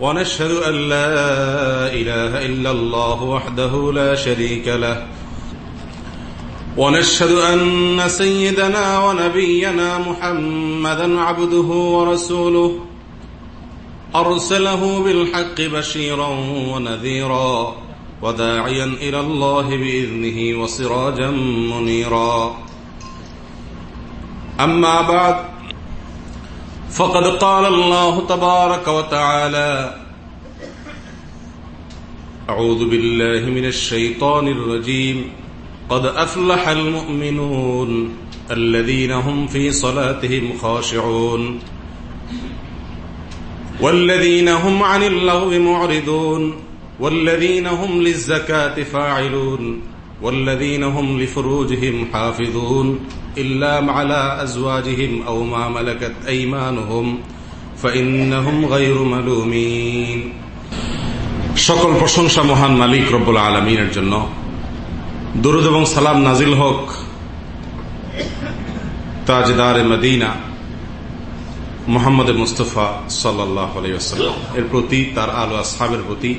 ونشهد أن لا إله إلا الله وحده لا شريك له. ونشهد أن سيدنا ونبينا محمدا عبده ورسوله. أرسله بالحق بشيرا ونذيرا وداعيا إلى الله بإذنه وسراجا منيرا. أما بعد فقد قال الله تبارك وتعالى أعوذ بالله من الشيطان الرجيم. قد أفلح المؤمنون الذين هم في صلاتهم خاشعون والذين هم عن اللغو معرضون والذين هم للزكاة فاعلون والذين هم لفروجهم حافظون. إلا على أزواجهم أو ما ملكت أيمانهم فإنهم غير ملومين সকল প্রশংসা মহান মালিক রব্বুল আলমিনের জন্য দুরুদ এবং সালাম নাজিল হক তাজদার মদিনা মোহাম্মদ মুস্তফা সাল্লাহ এর প্রতি তার আলো আসহাবের প্রতি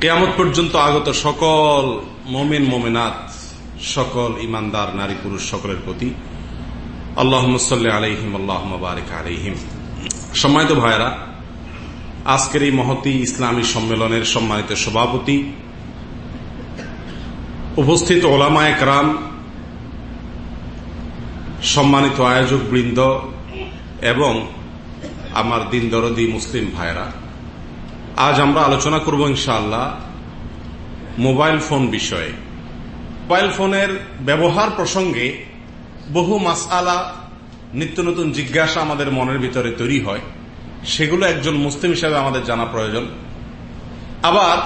কেয়ামত পর্যন্ত আগত সকল মোমেন মোমেনাত সকল ইমানদার নারী পুরুষ সকলের প্রতি আল্লাহ আলাইহিম আল্লাহ বারিক আলাইহিম। সম্মানিত ভাইরা আজকের এই মহতি ইসলামী সম্মেলনের সম্মানিত সভাপতি উপস্থিত ওলামা একরাম সম্মানিত আয়োজক বৃন্দ এবং আমার দিন দরদি মুসলিম ভাইরা আজ আমরা আলোচনা করব ইনশাআল্লাহ মোবাইল ফোন বিষয়ে। মোবাইল ফোনের ব্যবহার প্রসঙ্গে বহু মাসআলা, নিত্য নতুন জিজ্ঞাসা আমাদের মনের ভিতরে তৈরি হয়। সেগুলো একজন মুসলিম হিসাবে আমাদের জানা প্রয়োজন। আবার,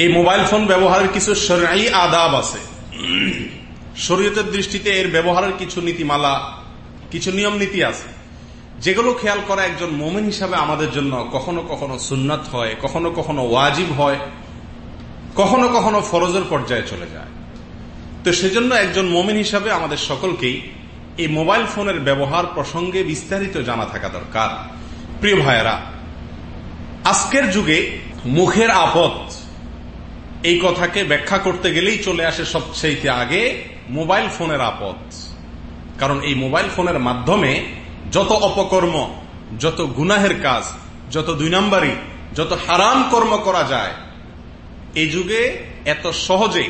এই মোবাইল ফোন ব্যবহারের কিছু শরীর আদাব আছে। শরীয়তের দৃষ্টিতে এর ব্যবহারের কিছু নীতিমালা, কিছু নিয়ম নীতি আছে। যেগুলো খেয়াল করা একজন মোমেন হিসাবে আমাদের জন্য কখনো কখনো সুন্নাত হয়, কখনো কখনো ওয়াজিব হয়। কখনো কখনো ফরজের পর্যায়ে চলে যায়। তো সেজন্য একজন মোমেন হিসাবে আমাদের সকলকেই এই মোবাইল ফোনের ব্যবহার প্রসঙ্গে বিস্তারিত জানা থাকা দরকার। প্রিয় ভাইয়েরা, আজকের যুগে মুখের আপদ এই কথাকে ব্যাখ্যা করতে গেলেই চলে আসে সবচেয়ে আগে মোবাইল ফোনের আপদ। কারণ এই মোবাইল ফোনের মাধ্যমে যত অপকর্ম, যত গুনাহের কাজ, যত দুই নম্বরই যত হারাম কর্ম করা যায় এই যুগে এত সহজে,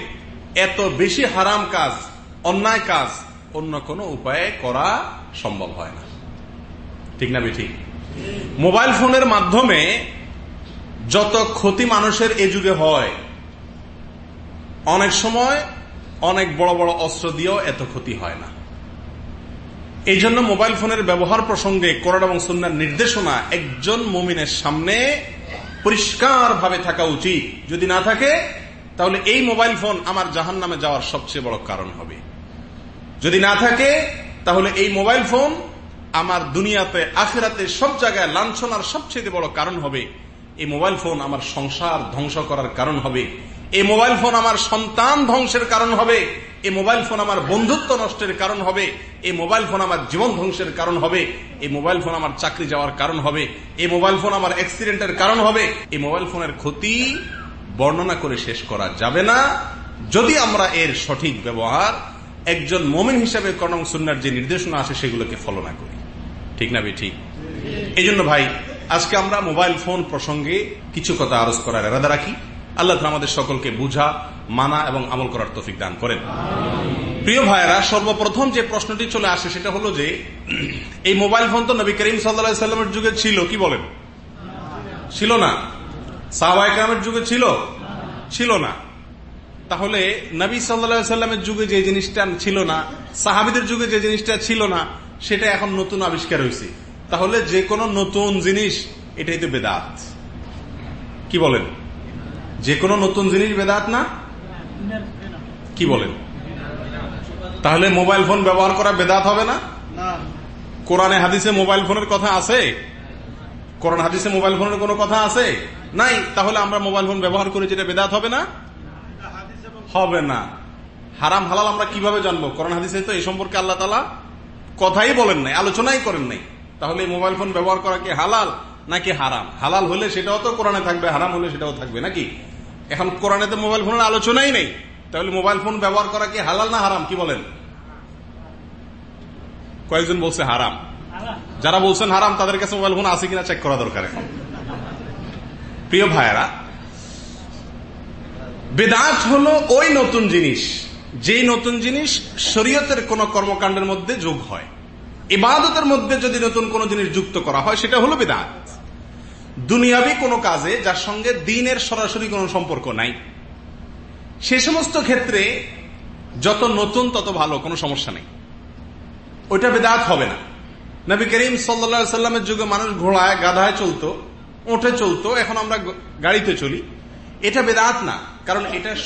এত বেশি হারাম কাজ, অন্যায় কাজ অন্য কোনো উপায়ে করা সম্ভব হয় না। ঠিক না বেঠি? মোবাইল ফোনের মাধ্যমে যত ক্ষতি মানুষের এ যুগে হয়, অনেক সময় অনেক বড় বড় অস্ত্র দিয়েও এত ক্ষতি হয় না। এই জন্য মোবাইল ফোনের ব্যবহার প্রসঙ্গে কোরআন এবং সন্ন্যার নির্দেশনা একজন মুমিনের সামনে পরিষ্কার ভাবে থাকা উচিত। যদি না থাকে, তাহলে এই মোবাইল ফোন আমার জাহান নামে যাওয়ার সবচেয়ে বড় কারণ হবে। যদি না থাকে, তাহলে এই মোবাইল ফোন আমার দুনিয়াতে, আখেরাতে সব জায়গায় লাঞ্ছনার সবচেয়ে বড় কারণ হবে। এই মোবাইল ফোন আমার সংসার ধ্বংস করার কারণ হবে। এই মোবাইল ফোন আমার সন্তান ধ্বংসের কারণ হবে এই মোবাইল ফোন আমার বন্ধুত্ব নষ্টের কারণ হবে এই মোবাইল ফোন আমার জীবন ধ্বংসের কারণ হবে এই মোবাইল ফোন আমার চাকরি যাওয়ার কারণ হবে এই মোবাইল ফোন আমার অ্যাক্সিডেন্টের কারণ হবে এই মোবাইল ফোনের ক্ষতি বর্ণনা করে শেষ করা যাবে না। যদি আমরা এর সঠিক ব্যবহার একজন মোমেন হিসাবে কর্ণ সুন্নার যে নির্দেশনা আসে সেগুলোকে ফলো না করি। ঠিক না ভাই ঠিক এই জন্য ভাই আজকে আমরা মোবাইল ফোন প্রসঙ্গে কিছু কথা আরজ করার এরাদা রাখি। আল্লাহ আমাদের সকলকে বুঝা, মানা এবং আমল করার তফিক দান করেন। প্রিয় ভাইয়েরা, সর্বপ্রথম যে প্রশ্নটি চলে আসে সেটা হলো যে, এই মোবাইল ফোন তো নবী করিম সাল্লা সাল্লামের যুগে ছিল, কি বলেন? ছিল না। সাহবাইকামের যুগে ছিল? ছিল না। তাহলে নবী সাল্লা সাল্লামের যুগে যে জিনিসটা ছিল না, সাহাবিদের যুগে যে জিনিসটা ছিল না, সেটা এখন নতুন আবিষ্কার হয়েছে তাহলে যে কোনো নতুন জিনিস, এটাই তো বেদাত। কি বলেন? যে কোনো নতুন জিনিস বেদাত না? কি বলেন? তাহলে মোবাইল ফোন ব্যবহার করা বেদাত হবে না? কোরআনে হাদিসে মোবাইল ফোনের কথা আছে? কোরআন হাদিসে মোবাইল ফোনের কোনো কথা আছে? নাই? তাহলে আমরা মোবাইল ফোন ব্যবহার করি যেটা বেদাত হবে না? হবে না। হারাম হালাল আমরা কীভাবে জানব? কোরআন হাদিসে তো এই সম্পর্কে আল্লাহ তালা কথাই বলেন নাই আলোচনাই করেন নাই। তাহলে মোবাইল ফোন ব্যবহার করা কি হালাল নাকি হারাম? হালাল হলে সেটাও তো কোরআনে থাকবে হারাম হলে সেটাও থাকবে নাকি? এখন কোরআনে তো মোবাইল ফোনের আলোচনাই নেই। তাহলে মোবাইল ফোন ব্যবহার করা কি হালাল না হারাম? কি বলেন? কয়েকজন বলছে হারাম। যারা বলছেন হারাম তাদের কাছে মোবাইল ফোন আছে কিনা চেক করা দরকার এখন। প্রিয় ভাইয়েরা বেদাত হলো ওই নতুন জিনিস যেই নতুন জিনিস শরীয়তের কোন কর্মকাণ্ডের মধ্যে যোগ হয়। ইবাদতের মধ্যে যদি নতুন কোন জিনিস যুক্ত করা হয় সেটা হলো বেদাত। দুনিয়াবি কোনো কাজে যার সঙ্গে দিনের সরাসরি কোনো সম্পর্ক নাই। সে সমস্ত ক্ষেত্রে যত নতুন, তত ভালো, কোনো সমস্যা নেই। ওইটা বেদাত হবে না। নবী করিম সাল্লা সাল্লামের যুগে মানুষ ঘোড়ায়, গাধায় চলতো ওঠে চলতো, এখন আমরা গাড়িতে চলি। এটা বেদাত না, কারণ এটা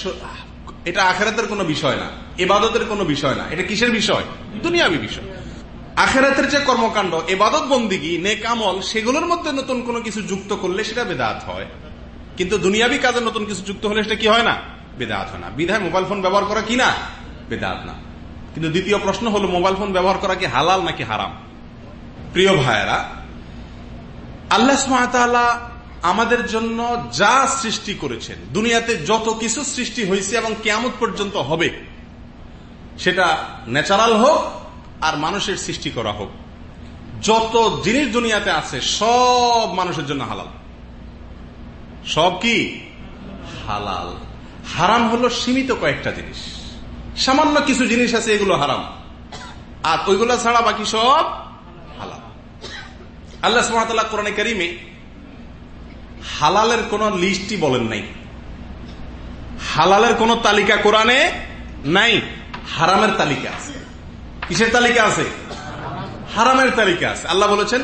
এটা আখেরাতের কোনো বিষয় না, এবাদতের কোনো বিষয় না। এটা কিসের বিষয়? দুনিয়াবি বিষয়। আখেরাতের যে কর্মকাণ্ড, এবাদত বন্দিগি, নেক আমল, সেগুলোর মধ্যে নতুন কোনো কিছু যুক্ত করলে সেটা বেদাত হয়। কিন্তু দুনিয়াবি কাজে নতুন কিছু যুক্ত হলে সেটা কি হয় না? বেদাত হয় না। বিধায় মোবাইল ফোন ব্যবহার করা কি না? বেদাত না। কিন্তু দ্বিতীয় প্রশ্ন হলো, মোবাইল ফোন ব্যবহার করা কি হালাল নাকি হারাম? প্রিয় ভাইয়েরা, আল্লাহ আমাদের জন্য যা সৃষ্টি করেছেন, দুনিয়াতে যত কিছু সৃষ্টি হয়েছে এবং কেমন পর্যন্ত হবে, সেটা ন্যাচারাল হোক আর মানুষের সৃষ্টি করা হোক। যত জিনিস দুনিয়াতে আছে, সব মানুষের জন্য হালাল। সব কি? হালাল। হারাম হলো সীমিত কয়েকটা জিনিস। সামান্য কিছু জিনিস আছে, এগুলো হারাম। আর ওইগুলো ছাড়া বাকি সব হালাল। আল্লাহ সুমাতাল্লাহ কোরআনে কারিমে হালালের কোন লিস্টই বলেন নাই। হালালের কোন তালিকা কোরআনে নাই, হারামের তালিকা আছে। কিসের তালিকা আছে? হারামের তালিকা আছে। আল্লাহ বলেছেন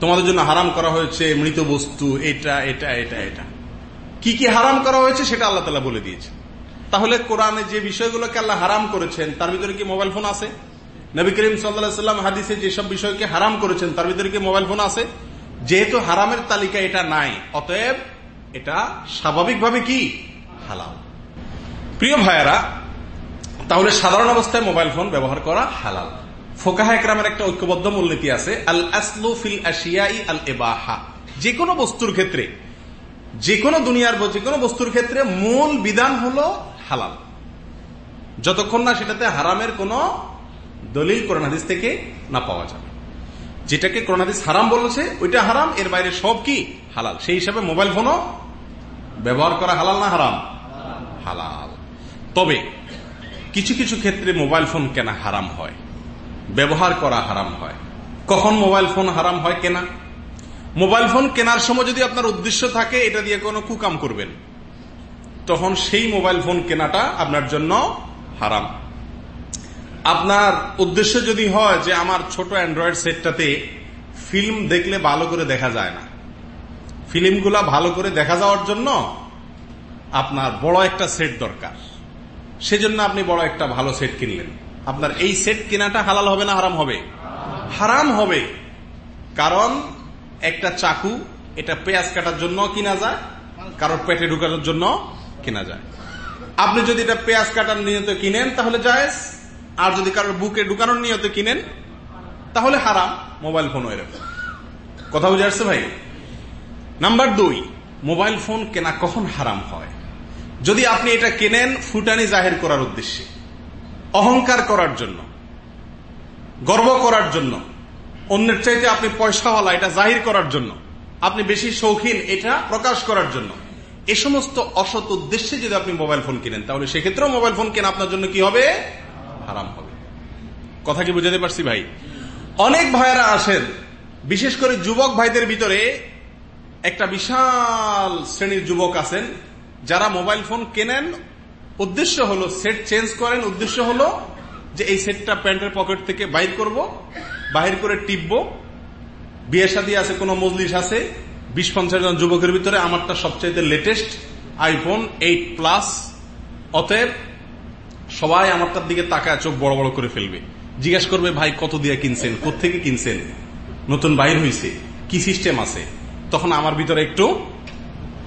তোমাদের জন্য হারাম করা হয়েছে মৃত বস্তু, এটা এটা এটা এটা। কি কি হারাম করা হয়েছে সেটা আল্লাহ তালা বলে দিয়েছে তাহলে কোরআনে যে বিষয়গুলোকে আল্লাহ হারাম করেছেন, তার ভিতরে কি মোবাইল ফোন আছে? নবী করিম সাল্লাম হাদিসে যেসব বিষয়কে হারাম করেছেন, তার ভিতরে কি মোবাইল ফোন আছে? যেহেতু হারামের তালিকা এটা নাই, অতএব এটা স্বাভাবিকভাবে কি? হালাল। প্রিয় ভাইয়ারা, তাহলে সাধারণ অবস্থায় মোবাইল ফোন ব্যবহার করা হালাল। ফোকাহা একরামের একটা ঐক্যবদ্ধ মূলনীতি আছে আল আসলু ফিল আশিয়াই আল এবাহা যে কোনো বস্তুর ক্ষেত্রে যে কোনো দুনিয়ার যে কোনো বস্তুর ক্ষেত্রে মূল বিধান হলো হালাল। যতক্ষণ না সেটাতে হারামের কোন দলিল করোনাদিস থেকে না পাওয়া যাবে। যেটাকে করোনাদিস হারাম বলেছে, ওইটা হারাম, এর বাইরে সব কি হালাল? সেই হিসাবে মোবাইল ফোনও ব্যবহার করা হালাল না হারাম? হালাল। তবে কিছু কিছু ক্ষেত্রে মোবাইল ফোন কেনা হারাম হয়। ব্যবহার করা হারাম হয়। কখন মোবাইল ফোন হারাম হয় কেনা? মোবাইল ফোন কেনার সময় যদি আপনার উদ্দেশ্য থাকে, এটা দিয়ে কোনো কুকাম করবেন। তখন সেই মোবাইল ফোন কেনাটা আপনার জন্য হারাম। আপনার উদ্দেশ্য যদি হয় যে আমার ছোট অ্যান্ড্রয়েড সেটটাতে ফিল্ম দেখলে ভালো করে দেখা যায় না। ফিল্মগুলা ভালো করে দেখা যাওয়ার জন্য আপনার বড় একটা সেট দরকার। সেজন্য আপনি বড় একটা ভালো সেট কিনলেন। আপনার এই সেট কেনাটা হালাল হবে না হারাম হবে? হারাম হবে। কারণ একটা চাকু এটা পেঁয়াজ কাটার জন্য কিনা যায় কারোর পেটে ঢুকানোর জন্য কেনা যায়। আপনি যদি এটা পেঁয়াজ কাটার নিয়ত কিনেন তাহলে জায়েজ, আর যদি কারোর বুকে ঢুকানোর নিয়ত কিনেন তাহলে হারাম, মোবাইল ফোন এরকম। কথা বুঝে আসছে ভাই? নাম্বার দুই, মোবাইল ফোন কেনা কখন হারাম হয়? যদি আপনি এটা কেনেন ফুটানি জাহের করার উদ্দেশ্যে, অহংকার করার জন্য, গর্ব করার জন্য, অন্যের চাইতে আপনি পয়সাওয়ালা, এটা জাহির করার জন্য, আপনি বেশি শৌখিন, এটা প্রকাশ করার জন্য, এ সমস্ত অসৎ উদ্দেশ্যে যদি আপনি মোবাইল ফোন কিনেন, তাহলে সেক্ষেত্রেও মোবাইল ফোন কেনা আপনার জন্য কি হবে? হারাম হবে। কথা কি বুঝাতে পারছি ভাই? অনেক ভাইয়েরা আসেন, বিশেষ করে যুবক ভাইদের ভিতরে একটা বিশাল শ্রেণির যুবক আছেন যারা মোবাইল ফোন কেনেন, উদ্দেশ্য হলো সেট চেঞ্জ করেন, উদ্দেশ্য হলো যে এই সেটটা প্যান্টের পকেট থেকে বাইর করব বাহির করে টিপব। বিয়ে সাদী আছে, কোন মজলিস আছে বিশ পঞ্চাশ জন যুবকের ভিতরে আমারটা সবচেয়ে লেটেস্ট আইফোন এইট প্লাস অতএব সবাই আমারটার দিকে তাকায়, চোখ বড় বড় করে ফেলবে। জিজ্ঞেস করবে, ভাই, কত দিয়ে কিনছেন? কোথেকে কিনছেন? নতুন বাইর হয়েছে কি সিস্টেম আছে? তখন আমার ভিতরে একটু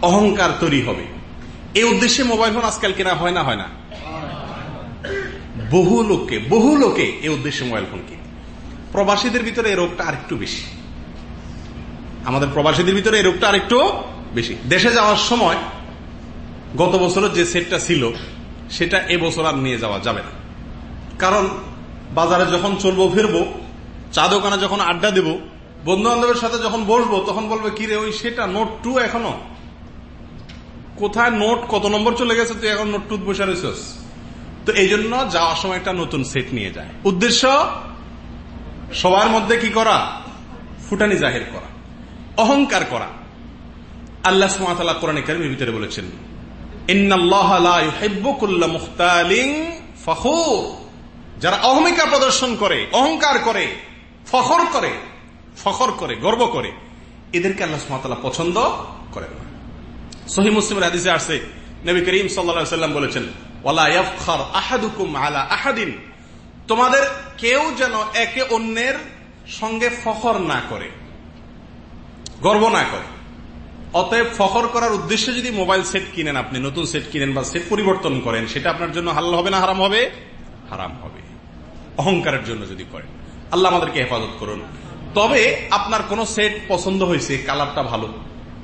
অহংকার তৈরি হবে। এই উদ্দেশ্যে মোবাইল ফোন আজকাল কেনা হয় না হয় না? বহু লোককে, বহু লোকে এই উদ্দেশ্যে মোবাইল ফোন কিনে। প্রবাসীদের ভিতরে এই রোগটা আরেকটু বেশি। আমাদের প্রবাসীদের ভিতরে এই রোগটা আরেকটু বেশি। দেশে যাওয়ার সময় গত বছরের যে সেটটা ছিল, সেটা এবছর আর নিয়ে যাওয়া যাবে না। কারণ বাজারে যখন চলবো, ফিরবো, চা দোকানে যখন আড্ডা দেব বন্ধু বান্ধবের সাথে যখন বসবো, তখন বলবে কি রে ওই সেটা নোট টু এখনও? কোথায় নোট কত নম্বর চলে গেছে, তুই এখন নোট টু বসে রয়েছিস তো এই জন্য যাওয়ার সময় একটা নতুন সেট নিয়ে যায়। উদ্দেশ্য, সবার মধ্যে কি করা? ফুটানি জাহির করা। অহংকার করা। আল্লাহ সুমাতাল্লাহ কোরআন কারিমের ভিতরে বলেছেন যারা অহমিকা প্রদর্শন করে, অহংকার করে, ফখর করে ফখর করে, গর্ব করে, এদেরকে আল্লাহ সুমাতাল্লাহ পছন্দ করেন না। সহি মুসলিমের হাদিসে আসছে, নবী করিম সাল্লাম বলেছেন তোমাদের কেউ যেন একে অন্যের সঙ্গে ফখর না করে, গর্ব না করে। অতএব ফখর করার উদ্দেশ্যে যদি মোবাইল সেট কিনেন আপনি, নতুন সেট কিনেন বা সেট পরিবর্তন করেন, সেটা আপনার জন্য হাল্লা হবে না হারাম হবে? হারাম হবে। অহংকারের জন্য যদি করেন। আল্লাহ আমাদেরকে হেফাজত করুন। তবে আপনার কোন সেট পছন্দ হয়েছে, কালারটা ভালো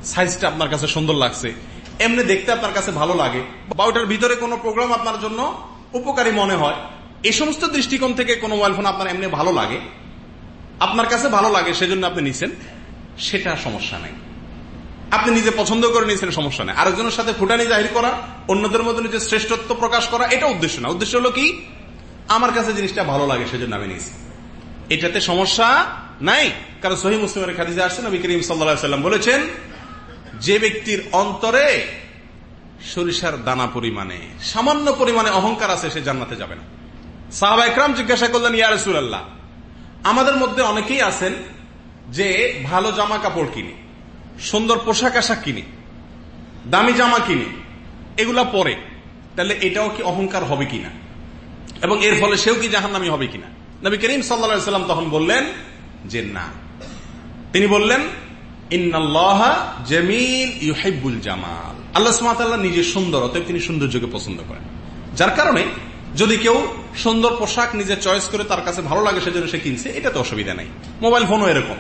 সাইজটা আপনার কাছে সুন্দর লাগছে। এমনি দেখতে আপনার কাছে ভালো লাগে। বা ওটার ভিতরে কোনো প্রোগ্রাম আপনার জন্য উপকারী মনে হয়। এই সমস্ত দৃষ্টিকোণ থেকে কোনো মোবাইল ফোন আপনার এমনি ভালো লাগে? আপনার কাছে ভালো লাগে, সেজন্য আপনি নিছেন? সেটা সমস্যা নেই। আপনি নিজে পছন্দ করে নিয়েছেন সমস্যা নেই। আরেকজনের সাথে ফুটানি জাহির করা, অন্যদের মধ্যে নিজের শ্রেষ্ঠত্ব প্রকাশ করা, এটা উদ্দেশ্য না। উদ্দেশ্য হলো কি? আমার কাছে জিনিসটা ভালো লাগে, সেজন্য আমি নিয়েছি এটাতে সমস্যা নাই। কারণ সহি মুসলিমের খাদিজে আসছেন নবী করিম সাল্লাম বলেছেন যে ব্যক্তির অন্তরে সরিষার দানা পরিমাণে, সামান্য পরিমাণে অহংকার আছে, সে জান্নাতে যাবে না। সাহাবা একরাম জিজ্ঞাসা করলেন, ইয়া রসুল্লাহ আমাদের মধ্যে অনেকেই আছেন যে ভালো জামা কাপড় কিনি, সুন্দর পোশাক আশাক কিনি, দামি জামা কিনি, এগুলা পরে, তাহলে এটাও কি অহংকার হবে কিনা? এবং এর ফলে সেও কি জাহান্নামি হবে কিনা? নবী করিম সাল্লা সাল্লাম তখন বললেন যে, না। তিনি বললেন জমিল ইউহাইবুল জামাল। আল্লাহ সুমাতাল্লাহ নিজের সুন্দর, অতএব তিনি সৌন্দর্যকে পছন্দ করেন। যার কারণে যদি কেউ সুন্দর পোশাক নিজে চয়েস করে তার কাছে ভালো লাগে, সেজন্য সে কিনছে এটা তো অসুবিধা নাই। মোবাইল ফোনও এরকম।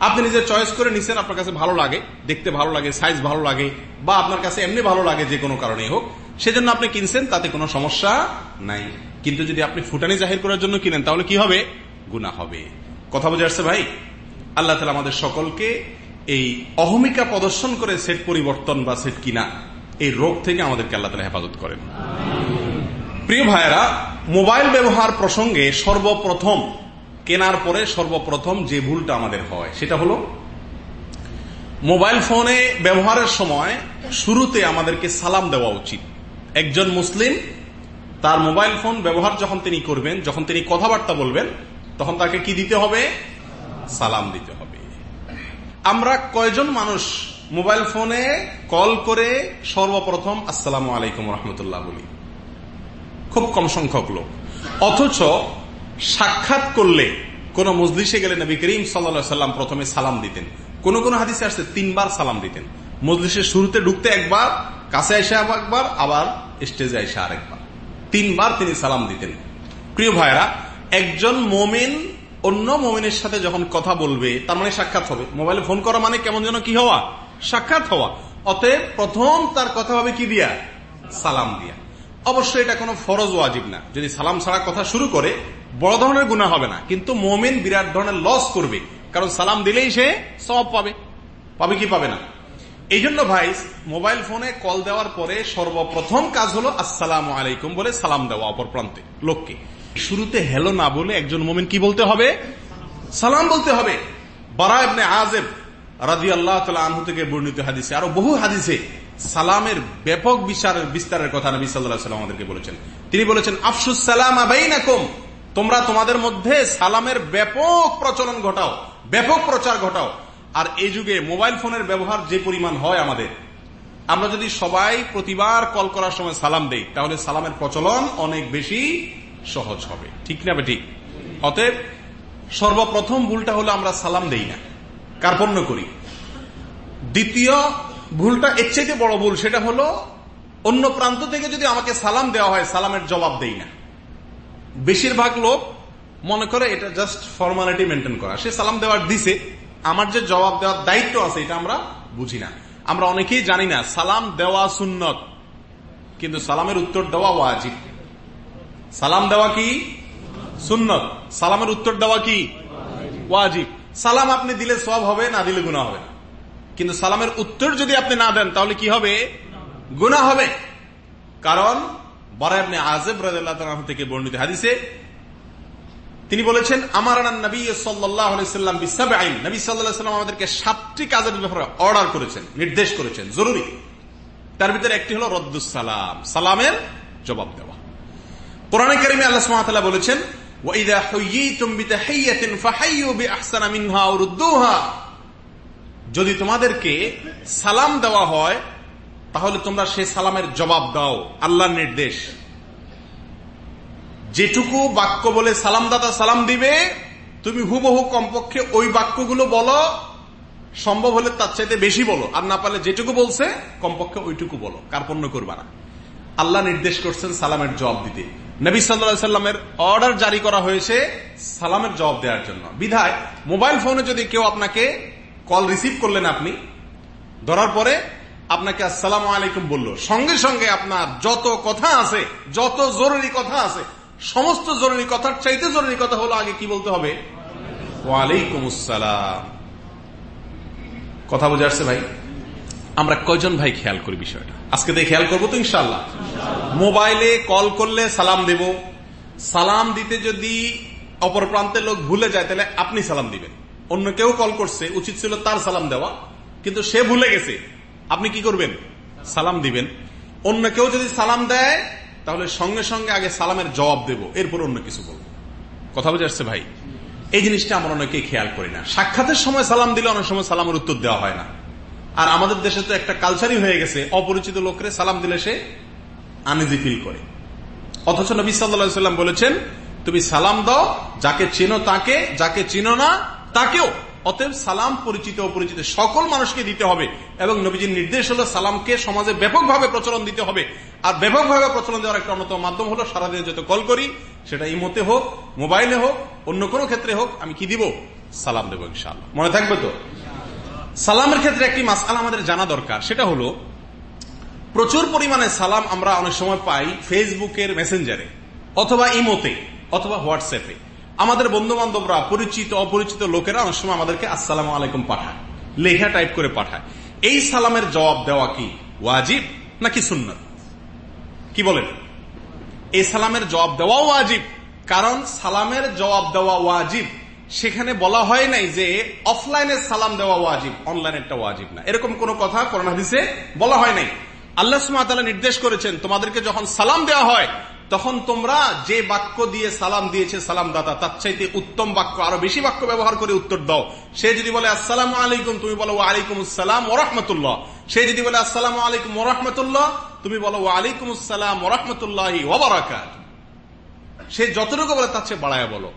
আপনি নিজে চয়েস করে নিচ্ছেন আপনার কাছে ভালো লাগে, দেখতে ভালো লাগে সাইজ ভালো লাগে, বা আপনার কাছে এমনি ভালো লাগে যে কোনো কারণে হোক, সেজন্য আপনি কিনছেন, তাতে কোনো সমস্যা নাই। কিন্তু যদি আপনি ফুটানি জাহির করার জন্য কিনেন, তাহলে কি হবে? গুণা হবে। কথা বোঝা আসছে ভাই? আল্লাহ তালা আমাদের সকলকে এই অহমিকা প্রদর্শন করে সেট পরিবর্তন বা সেট কিনা, এই রোগ থেকে আমাদেরকে আল্লাহ তালা হেফাজত করেন। প্রিয় ভাইয়েরা, মোবাইল ব্যবহার প্রসঙ্গে সর্বপ্রথম, কেনার পরে সর্বপ্রথম যে ভুলটা আমাদের হয়, সেটা হলো, মোবাইল ফোনে ব্যবহারের সময় শুরুতে আমাদেরকে সালাম দেওয়া উচিত। একজন মুসলিম, তার মোবাইল ফোন ব্যবহার যখন তিনি করবেন, যখন তিনি কথাবার্তা বলবেন, তখন তাকে কি দিতে হবে? সালাম দিতে হবে। আমরা কয়জন মানুষ মোবাইল ফোনে কল করে সর্বপ্রথম আসসালাম আলাইকুম রহমতুল্লাহ বলি। খুব কম সংখ্যক লোক। অথচ সাক্ষাৎ করলে কোন মজলিসে গেলে নবী করিম সাল্লা সাল্লাম প্রথমে সালাম দিতেন। কোন কোন হাদিসে আসতে তিনবার সালাম দিতেন। মজলিসের শুরুতে ঢুকতে একবার, কাছে এসে একবার, আবার স্টেজে এসে আরেকবার। তিনবার তিনি সালাম দিতেন। প্রিয় ভাইরা একজন মোমেন অন্য মোমেনের সাথে যখন কথা বলবে, তার মানে সাক্ষাৎ হবে। মোবাইলে ফোন করা মানে কেমন যেন কি হওয়া? সাক্ষাৎ হওয়া। অতএব প্রথম তার কথা হবে কি দিয়া? সালাম দিয়া। অবশ্যই এটা কোনো ফরজ ওয়াজিব না। যদি সালাম ছাড়া কথা শুরু করে, বড় ধরনের গুণা হবে না। কিন্তু মোমেন বিরাট ধরনের লস করবে। কারণ সালাম দিলেই সে সব পাবে। পাবে কি পাবে না? এই জন্য ভাই, মোবাইল ফোনে কল দেওয়ার পরে সর্বপ্রথম কাজ হলো, আসসালাম আলাইকুম বলে সালাম দেওয়া অপর প্রান্তে, লোককে। শুরুতে হেলো না বলে একজন মোমেন কি বলতে হবে? সালাম বলতে হবে। বারা ইবনে আজেব রাজি আল্লাহ আনহু থেকে বর্ণিত হাদিসে, আরও বহু হাদিসে সালামের ব্যাপক বিস্তারের বিস্তারের কথা নবী সাল্লাহ সাল্লাম আমাদেরকে বলেছেন। তিনি বলেছেন, আফসুস সালাম তোমরা তোমাদের মধ্যে সালামের ব্যাপক প্রচলন ঘটাও, ব্যাপক প্রচার ঘটাও। আর এই যুগে মোবাইল ফোনের ব্যবহার যে পরিমাণ হয় আমাদের, আমরা যদি সবাই প্রতিবার কল করার সময় সালাম দেই, তাহলে সালামের প্রচলন অনেক বেশি সহজ হবে। ঠিক না ঠিক? অতএব সর্বপ্রথম ভুলটা হলো আমরা সালাম দেই না। কার্পণ্য করি? দ্বিতীয় ভুলটা এর চাইতে বড় ভুল সেটা হলো অন্য প্রান্ত থেকে যদি আমাকে সালাম দেওয়া হয়, সালামের জবাব দেই না। বেশিরভাগ লোক মনে করে এটা জাস্ট ফর্মালিটি মেনটেন করা। সে সালাম দেওয়ার দিছে, আমার যে জবাব দেওয়ার দায়িত্ব আছে এটা আমরা বুঝি না। আমরা অনেকেই জানি না, সালাম দেওয়া সুন্নত, কিন্তু সালামের উত্তর দেওয়া ওয়াজিব। সালাম দেওয়া কি? সুন্নত। সালামের উত্তর দেওয়া কি? ওয়াজিব। সালাম আপনি দিলে সব হবে, না দিলে গুণা হবে কিন্তু সালামের উত্তর যদি আপনি না দেন, তাহলে কি হবে? গুণা হবে। কারণ বড় আপনি আজেব রাজ থেকে বর্ণিত হাদিসে তিনি বলেছেন আমার নবী সাল্লাম নবী সাল্লাম আমাদেরকে সাতটি কাজের ব্যাপারে অর্ডার করেছেন, নির্দেশ করেছেন, জরুরি। তার ভিতরে একটি হল রদ্দুসালাম সালামের জবাব দেওয়া। কোরআনে কারিমে আল্লাহ বলেছেন যদি তোমাদেরকে সালাম দেওয়া হয়, তাহলে তোমরা সে সালামের জবাব দাও, আল্লাহর নির্দেশ। যেটুকু বাক্য বলে সালামদাতা সালাম দিবে, তুমি হুবহু কমপক্ষে ওই বাক্যগুলো বলো, সম্ভব হলে তার চাইতে বেশি বলো। আর না পারলে যেটুকু বলছে, কমপক্ষে ওইটুকু বলো কার্পণ্য করবা না। আল্লাহ নির্দেশ করছেন সালামের জবাব দিতে। নবী সাল্লা সাল্লামের অর্ডার জারি করা হয়েছে সালামের জবাব দেওয়ার জন্য। বিধায় মোবাইল ফোনে যদি কেউ আপনাকে কল রিসিভ করলেন আপনি, ধরার পরে আপনাকে আসসালাম আলাইকুম বলল। সঙ্গে সঙ্গে আপনার যত কথা আছে, যত জরুরি কথা আছে, সমস্ত জরুরি কথার চাইতে জরুরি কথা হলো আগে কি বলতে হবে? ওয়ালাইকুম আসসালাম। কথা বুঝে আসছে ভাই? আমরা কয়জন ভাই খেয়াল করি বিষয়টা? আজকে তো খেয়াল করব তো ইনশাল্লাহ মোবাইলে কল করলে সালাম দেব। সালাম দিতে যদি অপর প্রান্তের লোক ভুলে যায়, তাহলে আপনি সালাম দিবেন। অন্য কেউ কল করছে, উচিত ছিল তার সালাম দেওয়া, কিন্তু সে ভুলে গেছে। আপনি কি করবেন? সালাম দিবেন। অন্য কেউ যদি সালাম দেয়, তাহলে সঙ্গে সঙ্গে আগে সালামের জবাব দেব। এরপর অন্য কিছু বলব। কথা বুঝে আসছে ভাই? এই জিনিসটা আমরা অনেকে খেয়াল করি না। সাক্ষাতের সময় সালাম দিলে অনেক সময় সালামের উত্তর দেওয়া হয় না। আর আমাদের দেশে তো একটা কালচারই হয়ে গেছে, অপরিচিত লোকরে সালাম দিলে সে আনিজি ফিল করে। অথচ নবী সাল্লাম বলেছেন, তুমি সালাম দাও, যাকে চেনো তাকে, যাকে চিনো না, তাকেও। অতএব সালাম পরিচিত, অপরিচিত সকল মানুষকে দিতে হবে এবং নবীজির নির্দেশ হলো সালামকে সমাজে ব্যাপকভাবে প্রচলন দিতে হবে। আর ব্যাপকভাবে প্রচলন দেওয়ার একটা অন্যতম মাধ্যম হলো সারাদিনে যত কল করি, সেটা ইমোতে হোক, মোবাইলে হোক, অন্য কোনো ক্ষেত্রে হোক, আমি কি দিব? সালাম দেবো ইনশাল্লাহ মনে থাকবে তো? সালামের ক্ষেত্রে একটি মাসাল আমাদের জানা দরকার। সেটা হলো, প্রচুর পরিমাণে সালাম আমরা অনেক সময় পাই ফেসবুকের মেসেঞ্জারে, অথবা ইমোতে, অথবা হোয়াটসঅ্যাপে। আমাদের বন্ধু বান্ধবরা পরিচিত, অপরিচিত লোকেরা অনেক সময় আমাদেরকে আসসালাম আলাইকুম পাঠায়, লেখা টাইপ করে পাঠায়। এই সালামের জবাব দেওয়া কি ওয়াজিব নাকি সুন্নত? কি বলেন? এই সালামের জবাব দেওয়াও ওয়াজিব, কারণ সালামের জবাব দেওয়া ওয়াজিব। সেখানে বলা হয় নাই যে অফলাইনে সালাম দেওয়া ওয়াজিব অনলাইনেরটা ওয়াজিব না। এরকম কোন কথা করোনা বলা হয় নাই। আল্লাহ সুমাতালা নির্দেশ করেছেন, তোমাদেরকে যখন সালাম দেওয়া হয়, তখন তোমরা যে বাক্য দিয়ে সালাম দিয়েছে সালাম দাতা তার চাইতে উত্তম বাক্য, আরও বেশি বাক্য ব্যবহার করে উত্তর দাও। সে যদি বলে, আসসালাম আলাইকুম তুমি বলো আলাইকুম আসসালাম ওরহমতুল্লাহ সে যদি বলে, আসসালাম আলাইকুম ওরহমতুল্লাহ তুমি বলো আলাইকুম আসসালাম ওরহমতুল্লাহ ওবরাকাত সে যতটুকু বলে, তার চেয়ে বাড়ায় বলো।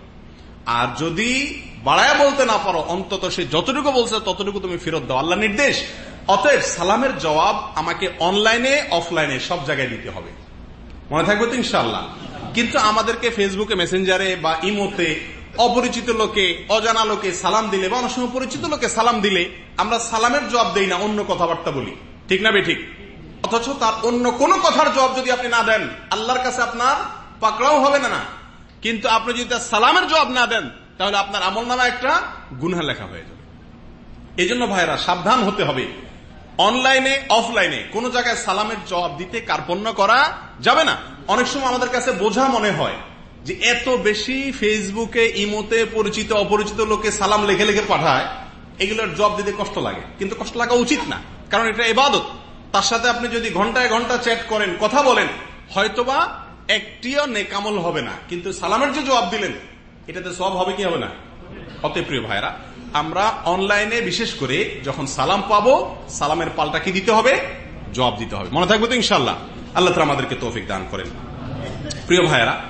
আর যদি বাড়ায় বলতে না পারো, অন্তত সে যতটুকু বলছে ততটুকু তুমি ফেরত দাও। আল্লাহ নির্দেশ। অতএব সালামের জবাব আমাকে অনলাইনে, অফলাইনে সব জায়গায় দিতে হবে। মনে থাকবে তো ইনশাল্লাহ কিন্তু আমাদেরকে ফেসবুকে মেসেঞ্জারে বা ইমোতে অপরিচিত লোকে, অজানা লোকে সালাম দিলে বা অনেক সময় পরিচিত লোকে সালাম দিলে আমরা সালামের জবাব দেই না, অন্য কথাবার্তা বলি। ঠিক না বে ঠিক অথচ তার অন্য কোন কথার জবাব যদি আপনি না দেন, আল্লাহর কাছে আপনার পাকড়াও হবে না না। কিন্তু আপনি যদি তার সালামের জবাব না দেন, তাহলে আপনার আমল নামা একটা গুনহা লেখা হয়ে যাবে। এই জন্য ভাইরা সাবধান হতে হবে। অনলাইনে, অফলাইনে কোন জায়গায় সালামের জবাব দিতে কার্পণ্য করা যাবে না। অনেক সময় আমাদের কাছে বোঝা মনে হয় যে এত বেশি ফেসবুকে, ইমোতে পরিচিত, অপরিচিত লোকে সালাম লেখে লেখে পাঠায়, এগুলোর জব দিতে কষ্ট লাগে। কিন্তু কষ্ট লাগা উচিত না, কারণ এটা এবাদত। তার সাথে আপনি যদি ঘন্টায় ঘণ্টা চ্যাট করেন, কথা বলেন, হয়তোবা একটিও নেকামল হবে না। কিন্তু সালামের যে জবাব দিলেন, এটাতে সব হবে কি হবে না? অত প্রিয় ভাইরা আমরা অনলাইনে বিশেষ করে যখন সালাম পাবো, সালামের পাল্টা কি দিতে হবে? জবাব দিতে হবে। মনে থাকবে তো ইনশাল্লাহ আল্লাহ আমাদেরকে তৌফিক দান করেন। প্রিয় ভাইরা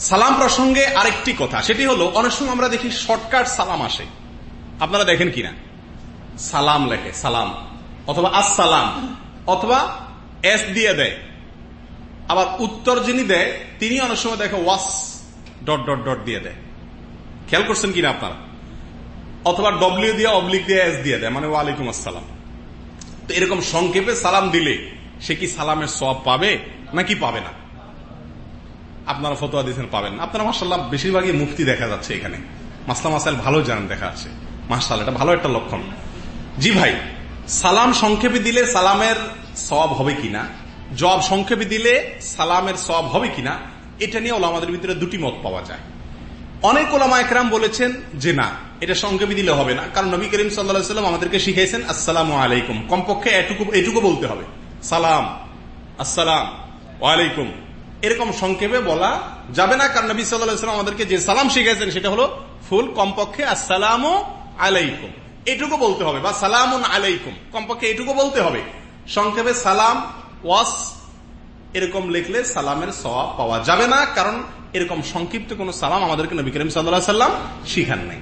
সালাম প্রসঙ্গে আরেকটি কথা, সেটি হলো, অনেক সময় আমরা দেখি শর্টকাট সালাম আসে। আপনারা দেখেন কিনা? সালাম লেখে, সালাম, অথবা আসসালাম, অথবা এস দিয়ে দেয়। আবার উত্তর যিনি দেয় তিনি অনেক সময় দেখে ওয়াস ডট ডট ডট দিয়ে দেয়। খেয়াল করছেন কিনা আপনারা? অথবা ডব্লিউ দিয়ে অবলিক দিয়ে এস দিয়ে দেয় মানে ওয়ালাইকুম আসসালাম। তো এরকম সংক্ষেপে সালাম দিলে সে কি সালামের সব পাবে, নাকি পাবে না? আপনারা ফতোয়া দিয়েছেন, পাবেন আপনারা মাসাল্লাহ বেশিরভাগই মুফতি দেখা যাচ্ছে এখানে। মাসলা মাসাইল ভালো জানেন, দেখা আছে মাসাল এটা ভালো একটা লক্ষণ। জি ভাই, সালাম সংক্ষেপে দিলে সালামের সব হবে কিনা? জব সংক্ষেপে দিলে সালামের সব হবে কিনা, এটা নিয়ে ওলামাদের ভিতরে দুটি মত পাওয়া যায়। অনেক ওলামা একরাম বলেছেন যে না, এটা সংক্ষেপে দিলে হবে না, কারণ নবী করিম সাল্লাম আমাদেরকে শিখেছেন আসসালাম আলাইকুম। কমপক্ষে এটুকু এটুকু বলতে হবে। সালাম, আসসালাম, ওয়ালাইকুম। এরকম সংক্ষেপে বলা যাবে না, কারণ নবী সাল্লাম আমাদেরকে যে সালাম শিখেছেন সেটা হলো ফুল কমপক্ষে আসসালাম আলাইকুম। এটুকু বলতে হবে বা সালাম আলাইকুম, কমপক্ষে এটুকু বলতে হবে। সংক্ষেপে সালাম ওয়াস এরকম লিখলে সালামের সবাব পাওয়া যাবে না, কারণ এরকম সংক্ষিপ্ত কোন সালাম আমাদেরকে নবী করিম সাল্লাহ সাল্লাম শিখান নাই।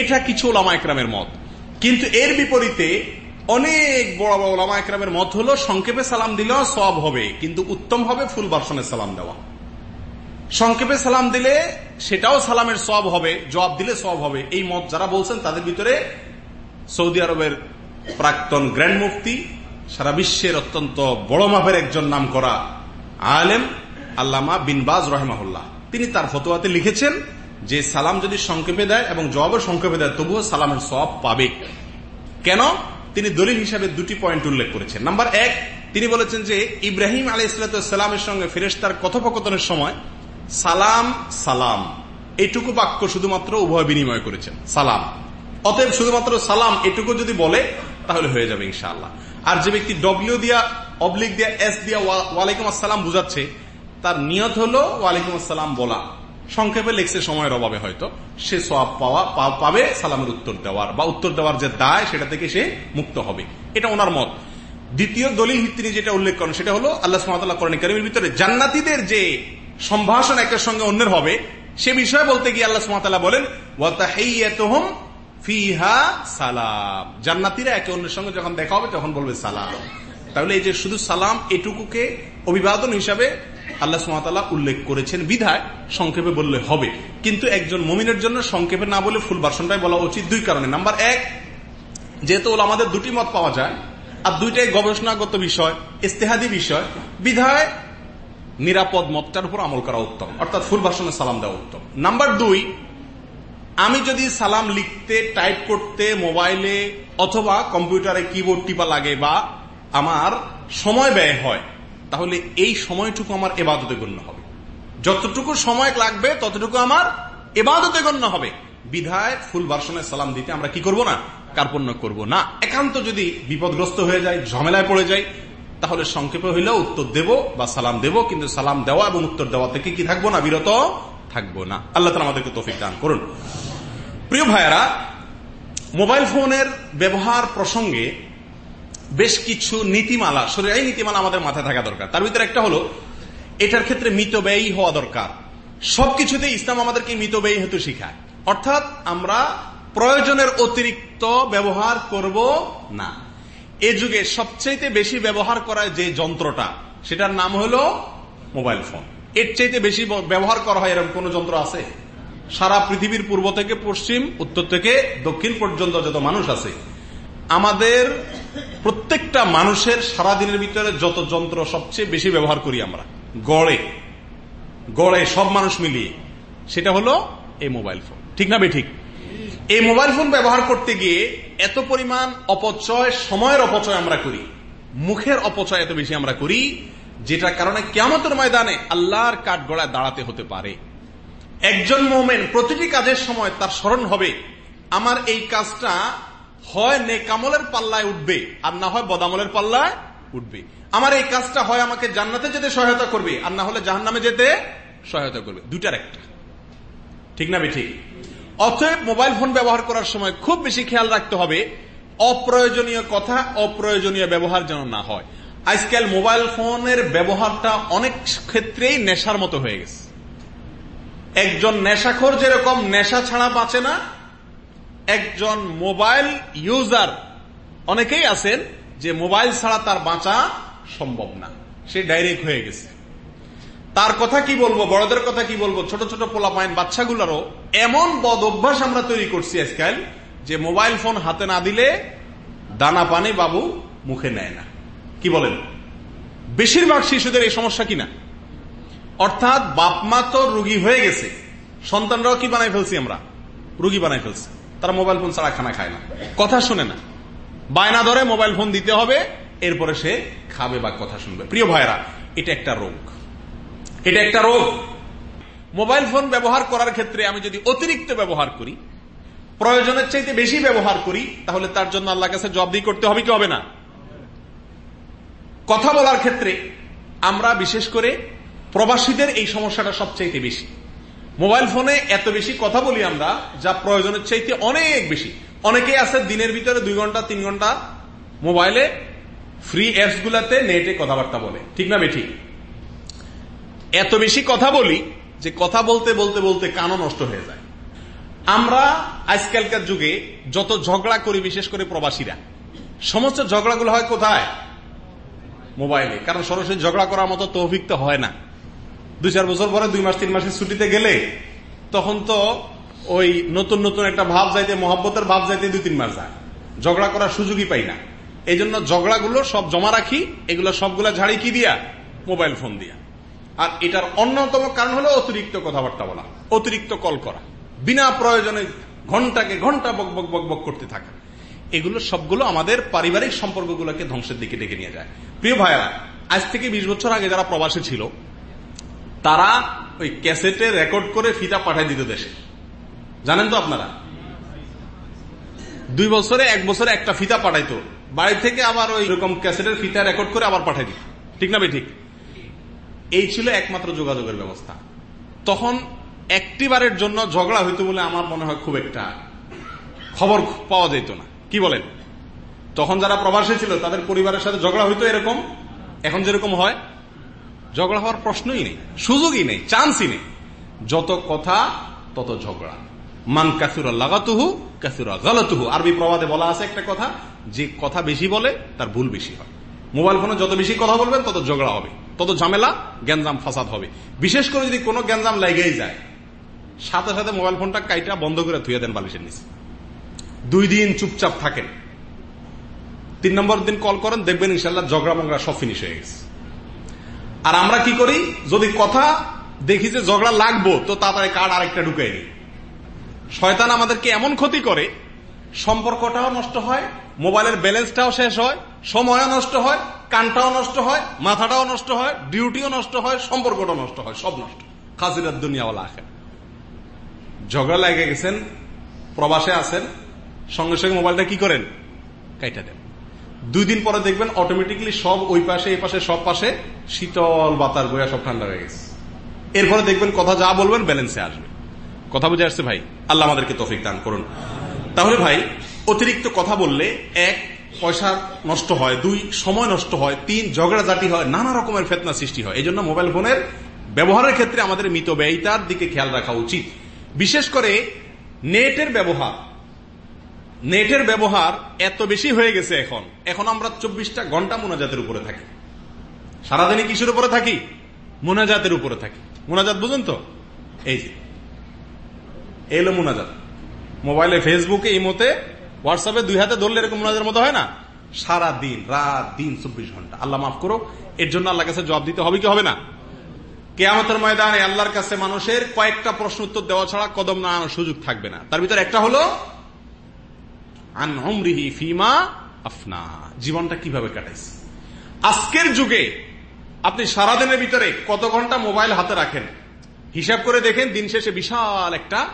এটা কিছু ওলামা একরামের মত। কিন্তু এর বিপরীতে অনেক বড় বড় ওলামা একরামের মত হলো, সংক্ষেপে সালাম দিলেও সব হবে, কিন্তু উত্তম হবে ফুল বার্সনের সালাম দেওয়া। সংক্ষেপে সালাম দিলে সেটাও সালামের সব হবে, জবাব দিলে সব হবে। এই মত যারা বলছেন, তাদের ভিতরে সৌদি আরবের প্রাক্তন গ্র্যান্ড মুফতি সারা বিশ্বের অত্যন্ত বড় মাপের একজন নাম করা আলেম আল্লামা বিনবাজ রহমাহুল্লাহ। তিনি তার ফতোয়াতে লিখেছেন যে, সালাম যদি সংক্ষেপে দেয় এবং জবাবের সংক্ষেপে দেয়, তবুও সালামের সব পাবে। কেন? তিনি দলিল হিসাবে দুটি পয়েন্ট উল্লেখ করেছেন। নাম্বার এক, তিনি বলেছেন যে, ইব্রাহিম আলী ইসলাতামের সঙ্গে ফেরেস্তার কথোপকথনের সময় সালাম সালাম। এইটুকু বাক্য শুধুমাত্র উভয় বিনিময় করেছেন। সালাম। অতএব শুধুমাত্র সালাম এটুকু যদি বলে, তাহলে হয়ে যাবে ইনশাআল্লাহ। আর যে ব্যক্তি ডব্লিউ দিয়া অবলিক দিয়া এস দিয়া ওয়ালাইকুম আসসালাম বুঝাচ্ছে, তার নিয়ত হলো ওয়ালাইকুম আসসালাম বলা। সংক্ষেপে লেখছে সময়ের অভাবে হয়তো। সে সব পাওয়া পাবে সালামের উত্তর দেওয়ার, বা উত্তর দেওয়ার যে দায়, সেটা থেকে সে মুক্ত হবে। এটা ওনার মত। দ্বিতীয় দলিল তিনি যেটা উল্লেখ করেন, সেটা হলো আল্লাহ সুমাতাল্লাহ করেন করিমের ভিতরে জান্নাতিদের যে সম্ভাষণ একের সঙ্গে অন্যের হবে, সে বিষয়ে বলতে গিয়ে আল্লাহ সুমাতাল্লাহ বলেন ফিহা সালাম। জান্নাতিরা একে অন্যের সঙ্গে যখন দেখা হবে, তখন বলবে সালাম। তাহলে এই যে শুধু সালাম এটুকুকে অভিবাদন হিসাবে আল্লাহ সুমাতাল্লাহ উল্লেখ করেছেন, বিধায় সংক্ষেপে বললে হবে। কিন্তু একজন মমিনের জন্য সংক্ষেপে না বলে ফুল বার্সনটাই বলা উচিত দুই কারণে। নাম্বার এক, যেহেতু আমাদের দুটি মত পাওয়া যায়, আর দুইটাই গবেষণাগত বিষয়, ইস্তেহাদি বিষয়, বিধায় নিরাপদ মতটার উপর আমল করা উত্তম। অর্থাৎ ফুল ভাষণে সালাম দেওয়া উত্তম। নাম্বার দুই আমি যদি সালাম লিখতে, টাইপ করতে, মোবাইলে অথবা কম্পিউটারে কিবোর্ড টিপা লাগে বা আমার সময় ব্যয় হয়, তাহলে এই সময়টুকু আমার এবাদতে গণ্য হবে। যতটুকু সময় লাগবে, ততটুকু আমার এবাদতে গণ্য হবে। বিধায় ফুল ভার্সনের সালাম দিতে আমরা কি করব না? কার্পণ্য করব না। একান্ত যদি বিপদগ্রস্ত হয়ে যায়, ঝামেলায় পড়ে যায়, তাহলে সংক্ষেপে হইলেও উত্তর দেব বা সালাম দেব, কিন্তু সালাম দেওয়া এবং উত্তর দেওয়া থেকে কি থাকব না? বিরত থাকব না। আল্লাহ তালা আমাদেরকে তফিক দান করুন। প্রিয় ভাইয়ারা, মোবাইল ফোনের ব্যবহার প্রসঙ্গে বেশ কিছু নীতিমালা শরীরাই নীতিমালা আমাদের মাথায় থাকা দরকার। তার ভিতরে একটা হলো, এটার ক্ষেত্রে মিতব্যয়ী হওয়া দরকার। সবকিছুতে ইসলাম আমাদেরকে মিতব্যয়ী হেতু শিখায়। অর্থাৎ আমরা প্রয়োজনের অতিরিক্ত ব্যবহার করব না। এ যুগে সবচাইতে বেশি ব্যবহার করা যে যন্ত্রটা, সেটার নাম হলো মোবাইল ফোন। এর চাইতে বেশি ব্যবহার করা হয় এরকম কোন যন্ত্র আছে? সারা পৃথিবীর পূর্ব থেকে পশ্চিম, উত্তর থেকে দক্ষিণ পর্যন্ত যত মানুষ আছে, আমাদের প্রত্যেকটা মানুষের সারা দিনের ভিতরে যত যন্ত্র সবচেয়ে বেশি ব্যবহার করি আমরা, গড়ে গড়ে সব মানুষ মিলিয়ে, সেটা হলো এই মোবাইল ফোন। ঠিক না ঠিক এই মোবাইল ফোন ব্যবহার করতে গিয়ে এত পরিমাণ অপচয়, সময়ের অপচয় আমরা করি, মুখের অপচয় এত বেশি আমরা করি, যেটার কারণে কেমতের ময়দানে আল্লাহর কাঠ গড়ায় দাঁড়াতে হতে পারে। একজন মোমেন প্রতিটি কাজের সময় তার স্মরণ হবে, আমার এই কাজটা হয় নেকামলের পাল্লায় উঠবে, আর না হয় বদামলের পাল্লায় উঠবে। আমার এই কাজটা হয় আমাকে জান্নাতে যেতে সহায়তা করবে, আর না হলে জাহান নামে যেতে সহায়তা করবে। দুটার একটা। ঠিক না ঠিক অতএব মোবাইল ফোন ব্যবহার করার সময় খুব বেশি খেয়াল রাখতে হবে, অপ্রয়োজনীয় কথা অপ্রয়োজনীয় ব্যবহার যেন না হয়। আজকাল মোবাইল ফোনের ব্যবহারটা অনেক ক্ষেত্রেই নেশার মতো হয়ে গেছে। একজন নেশাখোর যেরকম নেশা ছাড়া বাঁচে না, একজন মোবাইল ইউজার, অনেকেই আছেন যে মোবাইল ছাড়া তার বাঁচা সম্ভব না, সে ডাইরেক্ট হয়ে গেছে। তার কথা কি বলব, বড়দের কথা কি বলব, ছোট ছোট পোলা পোলাপাইন বাচ্চাগুলোরও এমন বদ অভ্যাস আমরা তৈরি করছি আজকাল যে মোবাইল ফোন হাতে না দিলে দানা পানি বাবু মুখে নেয় না। কি বলেন? বেশিরভাগ শিশুদের এই সমস্যা কিনা অর্থাৎ বাপমা তো রুগী হয়ে গেছে। সন্তানরাও কি বানাই ফেলছি আমরা? রুগী বানাই ফেলছি। তারা মোবাইল ফোন ছাড়া খানা খায় না। কথা শুনে না। বায়না ধরে মোবাইল ফোন দিতে হবে, এরপরে সে খাবে বা কথা শুনবে। প্রিয় ভাইরা এটা একটা রোগ। এটা একটা রোগ। মোবাইল ফোন ব্যবহার করার ক্ষেত্রে আমি যদি অতিরিক্ত ব্যবহার করি, প্রয়োজনের চাইতে বেশি ব্যবহার করি, তাহলে তার জন্য আল্লাহ কাছে জবাবদি করতে হবে কি হবে না? কথা বলার ক্ষেত্রে আমরা বিশেষ করে প্রবাসীদের এই সমস্যাটা সবচাইতে বেশি। মোবাইল ফোনে এত বেশি কথা বলি আমরা, যা প্রয়োজনের চাইতে অনেক বেশি। অনেকেই আছে দিনের ভিতরে দুই ঘণ্টা, তিন ঘণ্টা মোবাইলে ফ্রি অ্যাপস গুলাতে নেটে কথাবার্তা বলে। ঠিক না বেঠি? এত বেশি কথা বলি যে কথা বলতে বলতে বলতে কানও নষ্ট হয়ে যায়। আমরা আজকালকার যুগে যত ঝগড়া করি, বিশেষ করে প্রবাসীরা, সমস্ত ঝগড়াগুলো হয় কোথায়? মোবাইলে। কারণ সরাসরি ঝগড়া করার মতো তৌফিক তো হয় না। দুই চার বছর পরে, দুই মাস, তিন মাসের ছুটিতে গেলে তখন তো ওই নতুন নতুন একটা ভাব যাইতে, মহাব্বতের ভাব যাইতে দুই, তিন মাস যায়। ঝগড়া করার সুযোগই পাই না। এই জন্য ঝগড়াগুলো সব জমা রাখি, এগুলো সবগুলা ঝাড়ি কি দিয়া? মোবাইল ফোন দিয়া। আর এটার অন্যতম কারণ হলো অতিরিক্ত কথাবার্তা বলা, অতিরিক্ত কল করা। বিনা প্রয়োজনে ঘন্টাকে ঘণ্টা বক বক বক বক করতে থাকা। এগুলো সবগুলো আমাদের পারিবারিক সম্পর্কগুলোকে ধ্বংসের দিকে ডেকে নিয়ে যায়। প্রিয় ভাইয়েরা, আজ থেকে বিশ বছর আগে যারা প্রবাসী ছিল তারা ওই ক্যাসেটে রেকর্ড করে ফিতা পাঠাই দিত দেশে। জানেন তো আপনারা? দুই বছরে, এক বছরে একটা ফিতা পাঠাইতো। বাড়ি থেকে আবার ওই রকম ক্যাসেটের ফিতা রেকর্ড করে আবার পাঠাই দিত। ঠিক না ঠিক? এই ছিল একমাত্র যোগাযোগের ব্যবস্থা। তখন একটিবারের জন্য ঝগড়া হইতো বলে আমার মনে হয় খুব একটা খবর পাওয়া যেত না। কি বলেন? তখন যারা প্রবাসী ছিল, তাদের পরিবারের সাথে ঝগড়া হইতো এরকম। এখন যেরকম হয় ঝগড়া হওয়ার প্রশ্নই নেই, সুযোগই নেই, চান্সই নেই। যত কথা, তত ঝগড়া। মান কাসুরা লাগাতুহু, কাসুরা গালাতুহু। আরবি প্রবাদে বলা আছে একটা কথা, যে কথা বেশি বলে, তার ভুল বেশি হয়। মোবাইল ফোনে যত বেশি কথা বলবেন, তত ঝগড়া হবে। তত ঝামেলা, গ্যাঞ্জাম, ফাসাদ হবে। বিশেষ করে যদি কোনো গ্যাঞ্জাম লেগেই যায়, সাথে সাথে মোবাইল ফোনটা কাইটা বন্ধ করে থুয়ে দেন বালিশের নিচে। দুই দিন চুপচাপ থাকেন। তিন নম্বর দিন কল করেন, দেখবেন ইনশাল্লাহ ঝগড়া মগড়া সব ফিনিশ হয়ে গেছে। আর আমরা কি করি? যদি কথা দেখি যে ঝগড়া লাগবো, তো তাড়াতাড়ি কার্ড আরেকটা ঢুকাই নি শয়তান আমাদেরকে এমন ক্ষতি করে, সম্পর্কটাও নষ্ট হয়, মোবাইলের ব্যালেন্সটাও শেষ হয়, সময়ও নষ্ট হয়, কানটাও নষ্ট হয়, মাথাটাও নষ্ট হয়, ডিউটিও নষ্ট হয়, সম্পর্কটাও নষ্ট হয়, সব নষ্ট। খাজিরার দুনিয়াওয়ালা আখের। ঝগড়া লাগে গেছেন, প্রবাসে আছেন, সঙ্গে সঙ্গে মোবাইলটা কি করেন? কাইটা দেন। দুই দিন পরে দেখবেন অটোমেটিকলি সব ওই পাশে এই পাশে, সব পাশে শীতল বাতাস বইয়া সব ঠান্ডা হয়ে গেছে। এরপরে দেখবেন কথা যা বলবেন ব্যালেন্সে আসবে। কথা বুঝে আসছে ভাই? আল্লাহ আমাদেরকে তফিক দান করুন। তাহলে ভাই, অতিরিক্ত কথা বললে এক, পয়সা নষ্ট হয়, দুই, সময় নষ্ট হয়, তিন ঝগড়া জাতি হয়, নানা রকমের ফেতনা সৃষ্টি হয়। এই জন্য মোবাইল ফোনের ব্যবহারের ক্ষেত্রে আমাদের মিত ব্যয়িতার দিকে খেয়াল রাখা উচিত। বিশেষ করে নেটের ব্যবহার। নেটের ব্যবহার এত বেশি হয়ে গেছে এখন। এখন আমরা চব্বিশটা ঘণ্টা মোনাজাতের উপরে থাকি। সারাদিনে কিসের উপরে থাকি? মোনাজাতের উপরে থাকি। মোনাজাত বুঝুন তো? এই যে, এলো মোনাজাত। মোবাইলে, ফেসবুকে, ইমোতে, হোয়াটসঅ্যাপে দুই হাতে ধরলে এরকম মোনাজাতের মতো হয় না? সারা দিন রাত, দিন, চব্বিশ ঘণ্টা। আল্লাহ মাফ করো এর জন্য আল্লাহ কাছে জবাব দিতে হবে কি হবে না? কেয়ামতের ময়দানে আল্লাহর কাছে মানুষের কয়েকটা প্রশ্ন উত্তর দেওয়া ছাড়া কদম না আনার সুযোগ থাকবে না। তার ভিতরে একটা হলো ফিমা জীবনটা কীভাবে কাটাইছে? আজকের যুগে আপনি সারাদিনের ভিতরে কত ঘণ্টা মোবাইল হাতে রাখেন? হিসাব করে দেখেন, দিন শেষে বিশাল একটা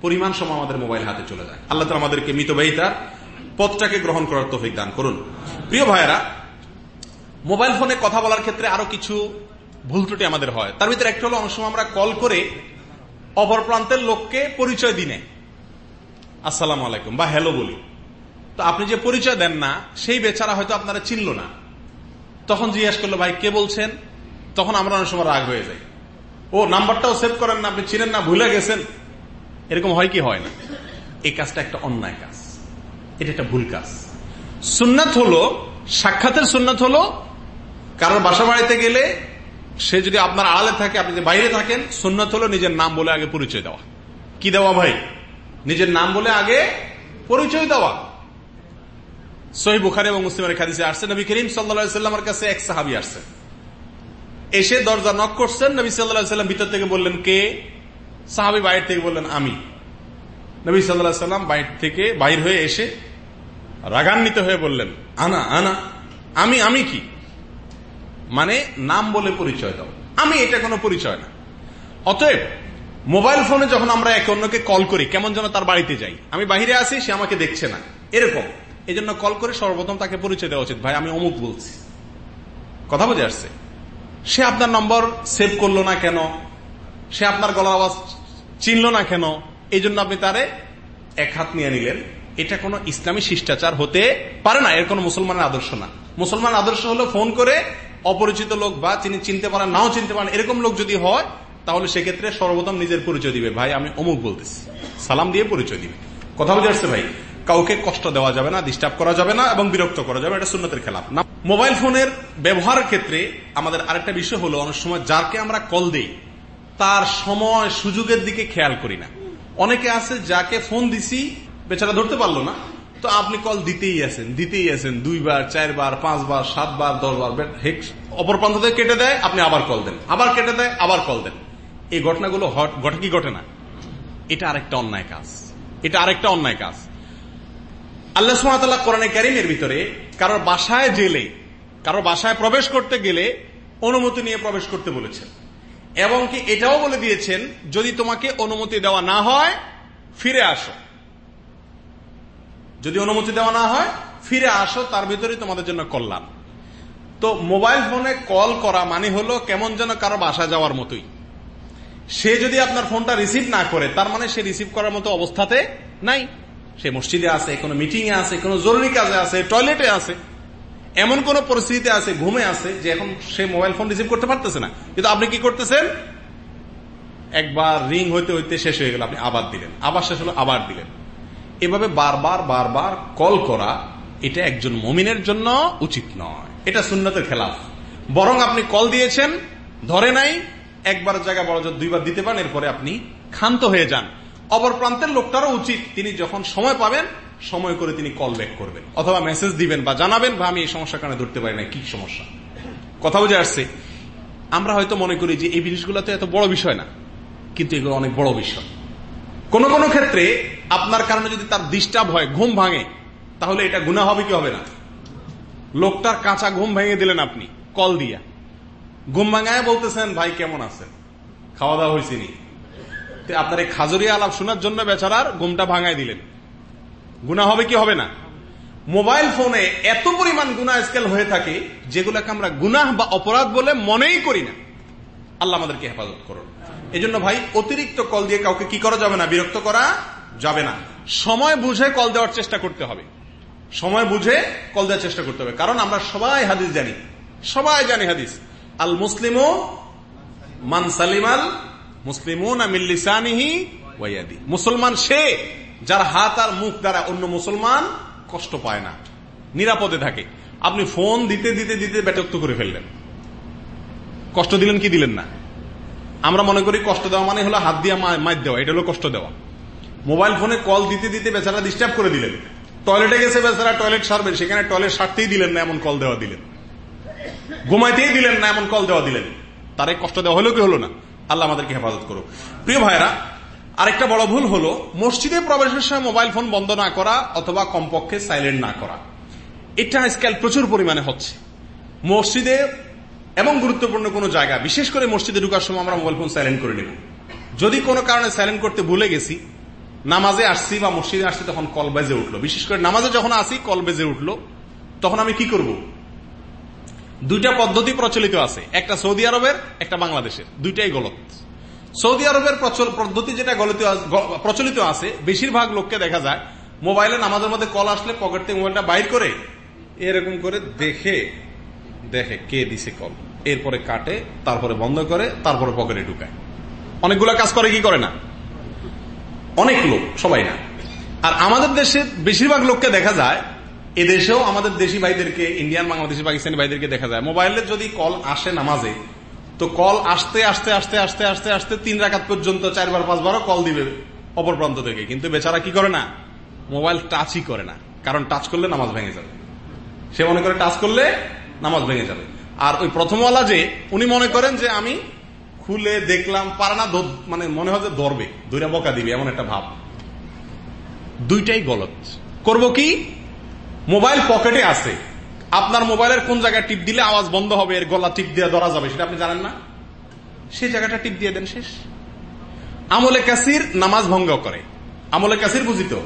পরিমাণ সময় আমাদের মোবাইল হাতে চলে যায়। আল্লাহ তালা আমাদেরকে মিতবাহিতার পথটাকে গ্রহণ করার তফিক দান করুন। প্রিয় ভাইয়েরা, মোবাইল ফোনে কথা বলার ক্ষেত্রে আরও কিছু ভুল ত্রুটি আমাদের হয়। তার ভিতরে একটা হলো, অনেক সময় আমরা কল করে অপর প্রান্তের লোককে পরিচয় দিনে আসসালাম আলাইকুম বা হ্যালো বলি। তো আপনি যে পরিচয় দেন না, সেই বেচারা হয়তো আপনারা চিনল না। তখন জিজ্ঞেস করল, ভাই, কে বলছেন? তখন আমরা অনেক সময় রাগ হয়ে যাই। ও, নাম্বারটাও সেভ করেন না, আপনি চিনেন না, ভুলে গেছেন? এরকম হয় কি হয় না? এই কাজটা একটা অন্যায় কাজ। এটা একটা ভুল কাজ। সুন্নাত হলো, সাক্ষাতের সুন্নাত হলো, কারোর বাসা বাড়িতে গেলে সে যদি আপনার আড়ালে থাকে, আপনি যদি বাইরে থাকেন, সুন্নত হলো নিজের নাম বলে আগে পরিচয় দেওয়া। কি দেওয়া ভাই? নিজের নাম বলে আগে পরিচয় দেওয়া। সহি বুখারি এবং মুসলিমের খাদিসে আসছে, নবী করিম সাল্লামের কাছে এক সাহাবি আসছে। এসে দরজা নক করছেন, নবী সাল্লাম ভিতর থেকে বললেন, কে? সাহাবি বাইরে থেকে বললেন, আমি। নবী সাল্লাহ সাল্লাম বাইর থেকে বাইর হয়ে এসে রাগান্বিত হয়ে বললেন, আনা আনা, আমি আমি কি? মানে নাম বলে পরিচয় দাও। আমি, এটা কোনো পরিচয় না। অতএব, মোবাইল ফোনে যখন আমরা একে অন্যকে কল করি, কেমন যেন তার বাড়িতে যাই। আমি বাহিরে আছি, সে আমাকে দেখছে না। এরকম। এই জন্য কল করে সর্বপ্রথম তাকে পরিচয় দেওয়া উচিত, ভাই, আমি অমুক বলছি। কথা বুঝে আসছে? সে আপনার নম্বর সেভ করল না কেন? সে আপনার গলার আওয়াজ চিনল না কেন? এই জন্য আপনি তারে এক হাত নিয়ে নিলেন। এটা কোন ইসলামী শিষ্টাচার হতে পারে না, এর কোন মুসলমানের আদর্শ না। মুসলমান আদর্শ হলো ফোন করে অপরিচিত লোক বা তিনি চিনতে পারেন, নাও চিনতে পারেন, এরকম লোক যদি হয়, তাহলে সেক্ষেত্রে সর্বপ্রথম নিজের পরিচয় দিবে, ভাই, আমি অমুক বলতেছি। সালাম দিয়ে পরিচয় দিবে। কথা বুঝে আসছে, ভাই? কাউকে কষ্ট দেওয়া যাবে না ডিস্টার্ব করা যাবে না এবং বিরক্ত করা যাবে এটা সুন্নতের খেলাফ। না মোবাইল ফোনের ব্যবহারের ক্ষেত্রে আমাদের আরেকটা বিষয় হলো, অনেক সময় যারকে আমরা কল দেই, তার সময় সুযোগের দিকে খেয়াল করি না। অনেকে আছে যাকে ফোন দিছি, বেচারা ধরতে পারল না, তো আপনি কল দিতেই আছেন দিতেই আছেন, দুইবার, চারবার, পাঁচবার, সাতবার, দশবার অপর প্রান্ত থেকে কেটে দেয়, আপনি আবার কল দেন, আবার কেটে দেয়, আবার কল দেন। এই ঘটনাগুলো ঘটে কি ঘটে না? এটা আরেকটা অন্যায় কাজ। এটা আরেকটা অন্যায় কাজ। আল্লাহ সুমাতাল্লাহ কোরআনে ক্যারিমের ভিতরে কারোর বাসায় জেলে কারোর বাসায় প্রবেশ করতে গেলে অনুমতি নিয়ে প্রবেশ করতে বলেছেন। এবং কি এটাও বলে দিয়েছেন, যদি তোমাকে অনুমতি দেওয়া না হয়, ফিরে আসো। যদি অনুমতি দেওয়া না হয়, ফিরে আসো, তার ভিতরে তোমাদের জন্য কল্যাণ। তো মোবাইল ফোনে কল করা মানে হলো কেমন যেন কারও বাসা যাওয়ার মতোই। সে যদি আপনার ফোনটা রিসিভ না করে, তার মানে সে রিসিভ করার মতো অবস্থাতে নাই। সে মসজিদে আছে, কোনো মিটিং এ আছে, কোনো জরুরি কাজে আছে, টয়লেটে আছে, এমন কোন পরিস্থিতিতে আছে, ঘুমে আছে, যে এখন সে মোবাইল ফোন রিসিভ করতে পারতেছে না। কিন্তু আপনি কি করতেছেন? একবার রিং হইতে হইতে শেষ হয়ে গেল, আপনি আবার দিলেন। আবার শেষ হলো, আবার দিলেন। এভাবে বারবার বারবার কল করা, এটা একজন মমিনের জন্য উচিত নয়। এটা সুন্নতের খেলাফ। বরং আপনি কল দিয়েছেন, ধরে নাই, একবার জায়গা বড় দুইবার দিতে পারেন, এরপরে আপনি ক্ষান্ত হয়ে যান। অপর প্রান্তের লোকটারও উচিত, তিনি যখন সময় পাবেন, সময় করে তিনি কল ব্যাক করবেন। অথবা মেসেজ দিবেন বা জানাবেন বা আমি এই সমস্যার কারণে ধরতে পারি না কি সমস্যা? কথা বুঝে আসছে? আমরা হয়তো মনে করি যে এই জিনিসগুলো তো এত বড় বিষয় না, কিন্তু এগুলো অনেক বড় বিষয়। কোন কোন ক্ষেত্রে আপনার কারণে যদি তার ডিস্টার্ব হয়, ঘুম ভাঙে, তাহলে এটা গুণা হবে কি হবে না? লোকটার কাঁচা ঘুম ভেঙে দিলেন আপনি কল দিয়া। ঘুম ভাঙায় বলতেছেন, ভাই, কেমন আছেন? খাওয়া দাওয়া হয়েছে নি। আপনার এই খাজুরিয়া আলাপ শোনার জন্য বেচারার ঘুমটা ভাঙাই দিলেন। গুণা হবে কি হবে না? মোবাইল ফোনে এত পরিমাণ গুণা স্কেল হয়ে থাকে, যেগুলোকে আমরা গুনাহ বা অপরাধ বলে মনেই করি না। আল্লাহ আমাদেরকে হেফাজত করুন। জন্য ভাই, অতিরিক্ত কল দিয়ে কাউকে কি করা যাবে না? বিরক্ত করা যাবে না। সময় বুঝে কল দেওয়ার চেষ্টা করতে হবে। সময় বুঝে কল দেওয়ার চেষ্টা করতে হবে। কারণ আমরা সবাই হাদিস জানি। সবাই জানি হাদিস। আল মুসলিম মান সালিমাল মুসলিমুন মুসলমান সে যার হাত আর মুখ দ্বারা অন্য মুসলমান কষ্ট পায় না, নিরাপদে থাকে। আপনি ফোন দিতে দিতে দিতে ব্যতক্ত করে ফেললেন। কষ্ট দিলেন কি দিলেন না? আমরা মনে করি কষ্ট দেওয়া মানে হলো হাত দিয়ে মাইর দেওয়া, এটা হলো কষ্ট দেওয়া। মোবাইল ফোনে কল দিতে দিতে বেচারা ডিস্টার্ব করে দিলেন। টয়লেটে গেছে বেচারা, টয়লেট সারবেন সেখানে টয়লেট সারতেই দিলেন না এমন কল দেওয়া দিলেন। ঘুমাইতেই দিলেন না এমন কল দেওয়া দিলেন। তার কষ্ট দেওয়া হলো কি হলো না? আল্লাহ আমাদেরকে হেফাজত করুক। প্রিয় ভাইরা আরেকটা বড় ভুল হলো, মসজিদে প্রবেশের সময় মোবাইল ফোন বন্ধ না করা অথবা কমপক্ষে সাইলেন্ট না করা। এটা আজকাল প্রচুর পরিমাণে হচ্ছে। মসজিদে এবং গুরুত্বপূর্ণ কোন জায়গা, বিশেষ করে মসজিদে ঢুকার সময় আমরা মোবাইল ফোন সাইলেন্ট করে নেব। যদি কোনো কারণে সাইলেন্ট করতে ভুলে গেছি, নামাজে আসছি বা মসজিদে আসছি তখন কল বেজে উঠল। বিশেষ করে নামাজে যখন আসি, কল বেজে উঠল, তখন আমি কি করব? দুইটা পদ্ধতি প্রচলিত আছে। একটা সৌদি আরবের, একটা বাংলাদেশের। দুইটাই গলত। সৌদি আরবের পদ্ধতি যেটা প্রচলিত আছে, বেশিরভাগ লোককে দেখা যায়, মোবাইলে নামাজের মধ্যে কল আসলে পকেট থেকে মোবাইলটা বাইর করে, এরকম করে দেখে দেখে কে দিছে কল। এরপরে কাটে, তারপরে বন্ধ করে, তারপরে পকেটে ঢুকায়। অনেকগুলো কাজ করে, কি করে না? অনেক লোক, সবাই না। আর আমাদের দেশে বেশিরভাগ লোককে দেখা যায় এদেশেও আমাদের দেশি ভাইদেরকে, ইন্ডিয়ান, বাংলাদেশি, পাকিস্তানি ভাইদেরকে দেখা যায়। মোবাইলে যদি কল আসে নামাজে, তো কল আসতে আসতে আসতে আসতে আসতে আসতে তিন রাখাত পর্যন্ত চারবার, পাঁচবারও কল দিবে অপর প্রান্ত থেকে। কিন্তু বেচারা কি করে না? মোবাইল টাচই করে না। কারণ টাচ করলে নামাজ ভেঙে যাবে। সে মনে করে টাচ করলে নামাজ ভেঙে যাবে। আর ওই প্রথমওয়ালা যে, উনি মনে করেন যে আমি খুলে দেখলাম, পারে না মানে মনে হয় যে ধরবে। দুইটা বকা দিবে, এমন একটা ভাব। দুইটাই গলত। করব কি? মোবাইল পকেটে আছে। আপনার মোবাইলের কোন জায়গায় টিপ দিলে আওয়াজ বন্ধ হবে, এর গলা টিপ দিয়ে ধরা যাবে, সেটা আপনি জানেন না? সেই জায়গাটা টিপ দিয়ে দেন শেষ। আমলে কাসির নামাজ ভঙ্গ করে। আমলে কাসির বুঝিত।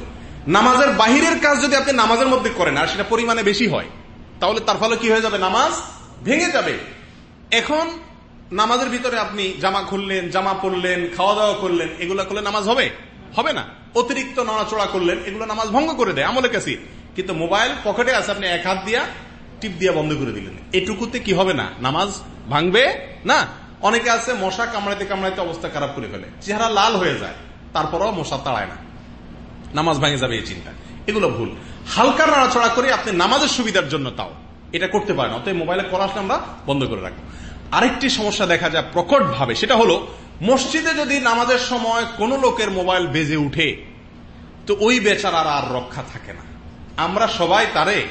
নামাজের বাহিরের কাজ যদি আপনি নামাজের মধ্যে করেন, আর সেটা পরিমাণে বেশি হয়, তাহলে তার ফলে কি হয়ে যাবে? নামাজ ভেঙে যাবে। এখন নামাজের ভিতরে আপনি জামা খুললেন, জামা পরলেন খাওয়া দাওয়া করলেন, এগুলো করলে নামাজ হবে? হবে না। অতিরিক্ত নড়াচড়া করলেন, এগুলো নামাজ ভঙ্গ করে দেয়। আমলে কাসির। কিন্তু মোবাইল পকেটে আছে, আপনি এক হাত দিয়া টিপ দিয়া বন্ধ করে দিলেন। এটুকুতে কি হবে না? নামাজ ভাঙবে? না। অনেকে আছে, মশা কামড়াইতে কামড়াইতে অবস্থা খারাপ করে ফেলে। চেহারা লাল হয়ে যায়, তারপরও মশা তাড়ায় না। নামাজ ভাঙে যাবে এই চিন্তা। এগুলো ভুল। হালকা নাড়াচড়া করে আপনি নামাজের সুবিধার জন্য তাও। এটা করতে পারেন, অতএব মোবাইলে করা আসলে আমরা বন্ধ করে রাখব। আরেকটি সমস্যা দেখা যায় প্রকট ভাবে সেটা হলো, মসজিদে যদি নামাজের সময় কোন লোকের মোবাইল বেজে উঠে, তো ওই বেচারার আর রক্ষা থাকে না। আমরা সবাই তারে।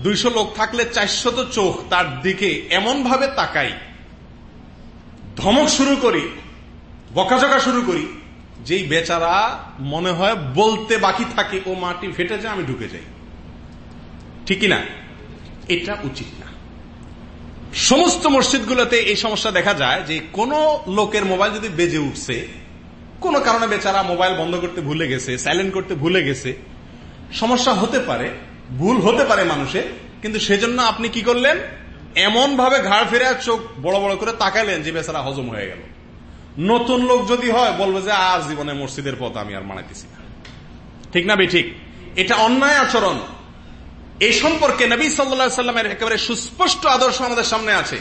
দুইশো লোক থাকলে চারশত চোখ তার দিকে এমন ভাবে তাকাই। ধমক শুরু করি, বকাঝকা শুরু করি। যেই বেচারা মনে হয় বলতে বাকি থাকে, ও মাটি ফেটে যায়, আমি ঢুকে যাই। ঠিক না এটা উচিত না। সমস্ত মসজিদগুলোতে এই সমস্যা দেখা যায় যে কোন লোকের মোবাইল যদি বেজে উঠছে, কোন কারণে বেচারা মোবাইল বন্ধ করতে ভুলে গেছে সাইলেন্ট করতে ভুলে গেছে সমস্যা হতে পারে, ভুল হতে পারে মানুষের, কিন্তু সেজন্য আপনি কি করলেন? এমন ভাবে ঘাড় ফেরে চোখ বড় বড় করে তাকাইলেন যে বেচারা হজম হয়ে গেল। নতুন লোক যদি হয়, বলবে যে, আর জীবনে মসজিদের পথ আমি আর মানাইতেছি না। ঠিক না ঠিক। এটা অন্যায় আচরণ। এই সম্পর্কে নবী সাল্লা সাল্লামের একেবারে সুস্পষ্ট আদর্শ আমাদের সামনে আছে।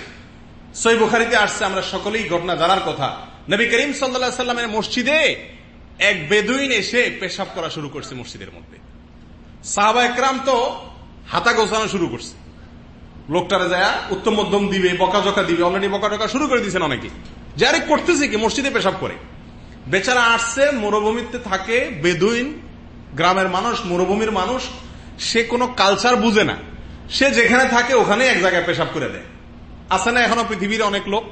সই বুখারিতে আসছে, আমরা সকলেই ঘটনা জানার কথা। নবী করিম সাল্লা সাল্লামের মসজিদে এক বেদুইন এসে পেশাব করা শুরু করছে মসজিদের মধ্যে। সাহাবা একরাম তো হাতা গোছানো শুরু করছে। লোকটারা যায় উত্তম মধ্যম দিবে বকাঝকা দিবে, অলরেডি বকাঝকা শুরু করে দিয়েছেন অনেকে। যারে করতেছে কি, মসজিদে পেশাব করে। বেচারা আসছে, মরুভূমিতে থাকে, বেদুইন, গ্রামের মানুষ, মরুভূমির মানুষ, সে কোনো কালচার বুঝে না। সে যেখানে থাকে ওখানে এক জায়গায় পেশাব করে দেয়। আছে না এখনও পৃথিবীর অনেক লোক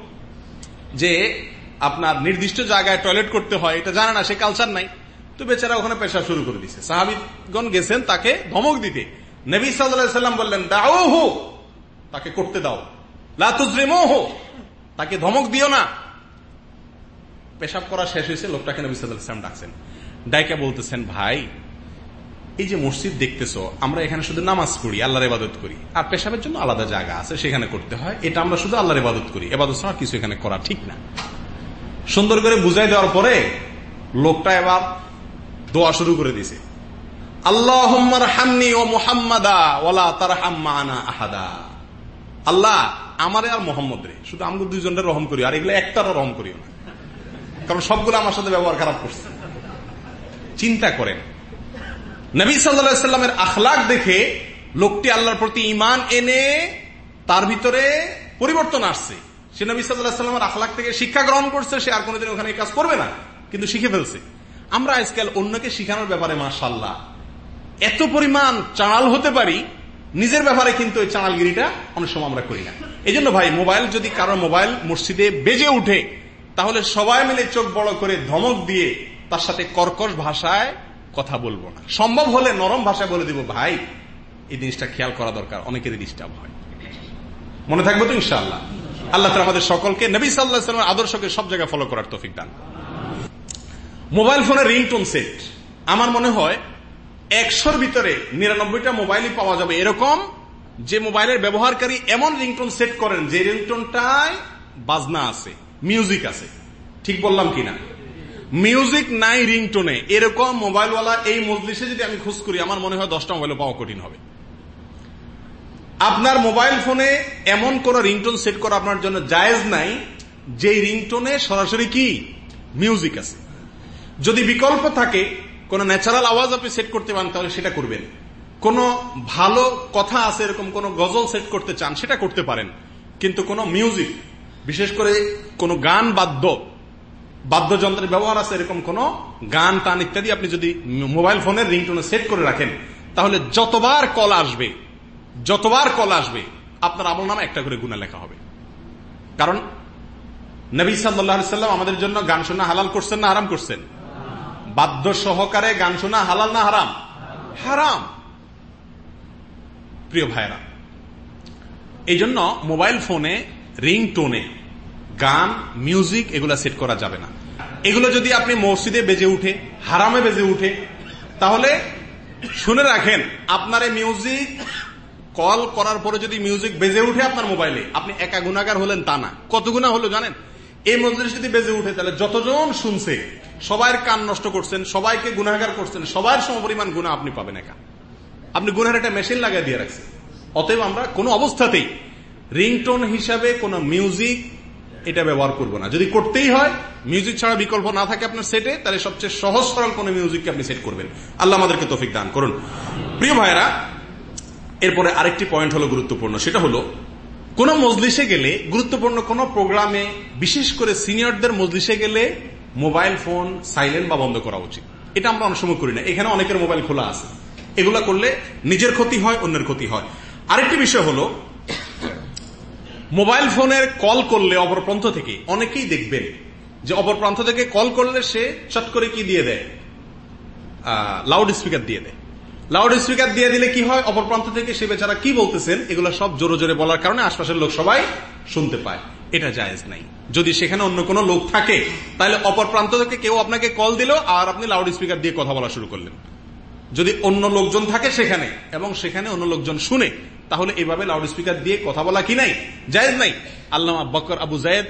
যে আপনার নির্দিষ্ট জায়গায় টয়লেট করতে হয়, এটা জানে না, সে কালচার নাই। তো বেচারা ওখানে পেশা শুরু করে দিছে। সাহাবিগণ গেছেন তাকে ধমক দিতে। নবী সাল্লাম বললেন দাও হো তাকে করতে দাও। লাতুজরিমো হো তাকে ধমক দিও না। পেশাব করা শেষ হয়েছে, লোকটাকে নবী সাল্লাম ডাকছেন। ডাইকা বলতেছেন, ভাই, এই যে মসজিদ দেখতেছ, আমরা এখানে শুধু নামাজ পড়ি, আল্লাহর ইবাদত করি। আর পেশাবের জন্য আলাদা জায়গা আছে, সেখানে করতে হয়। এটা আমরা শুধু আল্লাহর ইবাদত করি। এবাদত ছাড়া কিছু এখানে করা ঠিক না। সুন্দর করে বুঝাই দেওয়ার পরে লোকটা এবার দোয়া শুরু করে দিছে আল্লাহ আল্লাহ আমারে আর মোহাম্মদ রে, শুধু আমাকে দুইজনের রহম করি আর এগুলো একটারও রহম করিও না। কারণ সবগুলো আমার সাথে ব্যবহার খারাপ করছে। চিন্তা করেন, নবী সাল্লামের আখলাক দেখে লোকটি আল্লাহর প্রতি ইমান এনে তার ভিতরে পরিবর্তন আসছে। সে নবী সাল্লামের আখলাক থেকে শিক্ষা গ্রহণ করছে, সে আর কোনোদিন ওখানে কাজ করবে না, কিন্তু শিখে ফেলছে। আমরা আজকাল অন্যকে শিখানোর ব্যাপারে মাসাল্লাহ এত পরিমাণ চাঁড়াল হতে পারি, নিজের ব্যাপারে কিন্তু ওই চাঁড়ালগিরিটা অনেক সময় আমরা করি না। এই ভাই, মোবাইল যদি কারও মোবাইল মসজিদে বেজে উঠে তাহলে সবাই মিলে চোখ বড় করে ধমক দিয়ে তার সাথে কর্কশ ভাষায় কথা বলব না। সম্ভব হলে নরম ভাষায় বলে দিব, ভাই, এই জিনিসটা খেয়াল করা দরকার, অনেকেরই ডিস্টার্ব হয়। মনে থাকব তো ইনশাআল্লাহ? আল্লাহ তালা আমাদের সকলকে, নবী সাল্লাহ আদর্শকে সব জায়গায় ফলো করার তফিক দান মোবাইল ফোনের রিংটোন সেট। আমার মনে হয় একশোর ভিতরে নিরানব্বইটা মোবাইলই পাওয়া যাবে এরকম যে মোবাইলের ব্যবহারকারী এমন রিংটোন সেট করেন যে রিংটোনটায় বাজনা আছে, মিউজিক আছে। ঠিক বললাম কিনা? মিউজিক নাই রিংটোনে। এরকম মোবাইলওয়ালা এই মজলিসে যদি আমি খোঁজ করি, আমার মনে হয় দশটা মোবাইল পাওয়া কঠিন হবে। আপনার মোবাইল ফোনে এমন কোন রিংটোন সেট করা আপনার জন্য জায়েজ নাই যে রিংটোনে সরাসরি কি? মিউজিক আছে। যদি বিকল্প থাকে, কোন ন্যাচারাল আওয়াজ আপনি সেট করতে পারেন, তাহলে সেটা করবেন। কোন ভালো কথা আছে, এরকম কোন গজল সেট করতে চান, সেটা করতে পারেন। কিন্তু কোন মিউজিক বিশেষ করে কোন গান বাদ্য, বাদ্যযন্ত্রের ব্যবহার আছে, এরকম কোন গান টান ইত্যাদি আপনি যদি মোবাইল ফোনের রিংটোনে সেট করে রাখেন, তাহলে যতবার কল আসবে, যতবার কল আসবে, আপনার আমল নামে একটা করে গুণা লেখা হবে। কারণ নবী সাল্লাম আমাদের জন্য গান শোনা হালাল করছেন না আরাম করছেন? বাদ্য সহকারে গান শোনা হালাল না হারাম? হারাম। প্রিয় ভাইরা এই জন্য মোবাইল ফোনে, রিংটোনে গান, মিউজিক এগুলা সেট করা যাবে না। এগুলো যদি আপনি মসজিদে বেজে উঠে, হারামে বেজে উঠে, তাহলে শুনে রাখেন, আপনার মিউজিক কল করার পরে যদি মিউজিক বেজে উঠে আপনার মোবাইলে, আপনি একা গুণাগার হলেন তা না। কত গুণা হলো জানেন? এই মজলিস যদি বেজে উঠে তাহলে যতজন শুনছে সবাই কান নষ্ট করছেন, সবাইকে গুণাগার করছেন, সবার সমপরিমাণ গুণা আপনি পাবেন একা। আপনি গুনার একটা মেশিন লাগাই দিয়ে রাখছেন। অতএব আমরা কোনো অবস্থাতেই রিংটোন হিসাবে কোন মিউজিক এটা ব্যবহার করব না। যদি করতেই হয় মিউজিক ছাড়া বিকল্প না থাকে আপনার সেটে তাহলে সবচেয়ে সহজ সরল কোন মিউজিককে আপনি সেট করবেন। আল্লাহ আমাদেরকে তফিক দান করুন। প্রিয় ভাইরা এরপরে আরেকটি পয়েন্ট হলো গুরুত্বপূর্ণ। সেটা হলো কোন মজলিসে গেলে, গুরুত্বপূর্ণ কোন প্রোগ্রামে, বিশেষ করে সিনিয়রদের মজলিসে গেলে মোবাইল ফোন, সাইলেন্ট বা বন্ধ করা উচিত। এটা আমরা অনেক সময় করি না। এখানে অনেকের মোবাইল খোলা আছে। এগুলা করলে নিজের ক্ষতি হয়, অন্যের ক্ষতি হয়। আরেকটি বিষয় হলো, মোবাইল ফোনের কল করলে অপর প্রান্ত থেকে অনেকেই দেখবেন যে অপর প্রান্ত থেকে কল করলে সে চট করে কি দিয়ে দেয়? লাউড স্পিকার দিয়ে দেয়। লাউড স্পিকার দিয়ে দিলে কি হয়? অপর প্রান্ত থেকে সে বেচারা কি বলতেছেন? এগুলো সব জোরে জোরে বলার কারণে আশপাশের লোক সবাই শুনতে পায়। এটা জায়েজ নাই। যদি সেখানে অন্য কোনো লোক থাকে, তাহলে অপর প্রান্ত থেকে কেউ আপনাকে কল দিল আর আপনি লাউড স্পিকার দিয়ে কথা বলা শুরু করলেন। যদি অন্য লোকজন থাকে সেখানে এবং সেখানে অন্য লোকজন শুনে, তাহলে এভাবে লাউড স্পিকার দিয়ে কথা বলা কি নাই? জায়েজ নাই। আল্লাহ বকর আবু জায়দ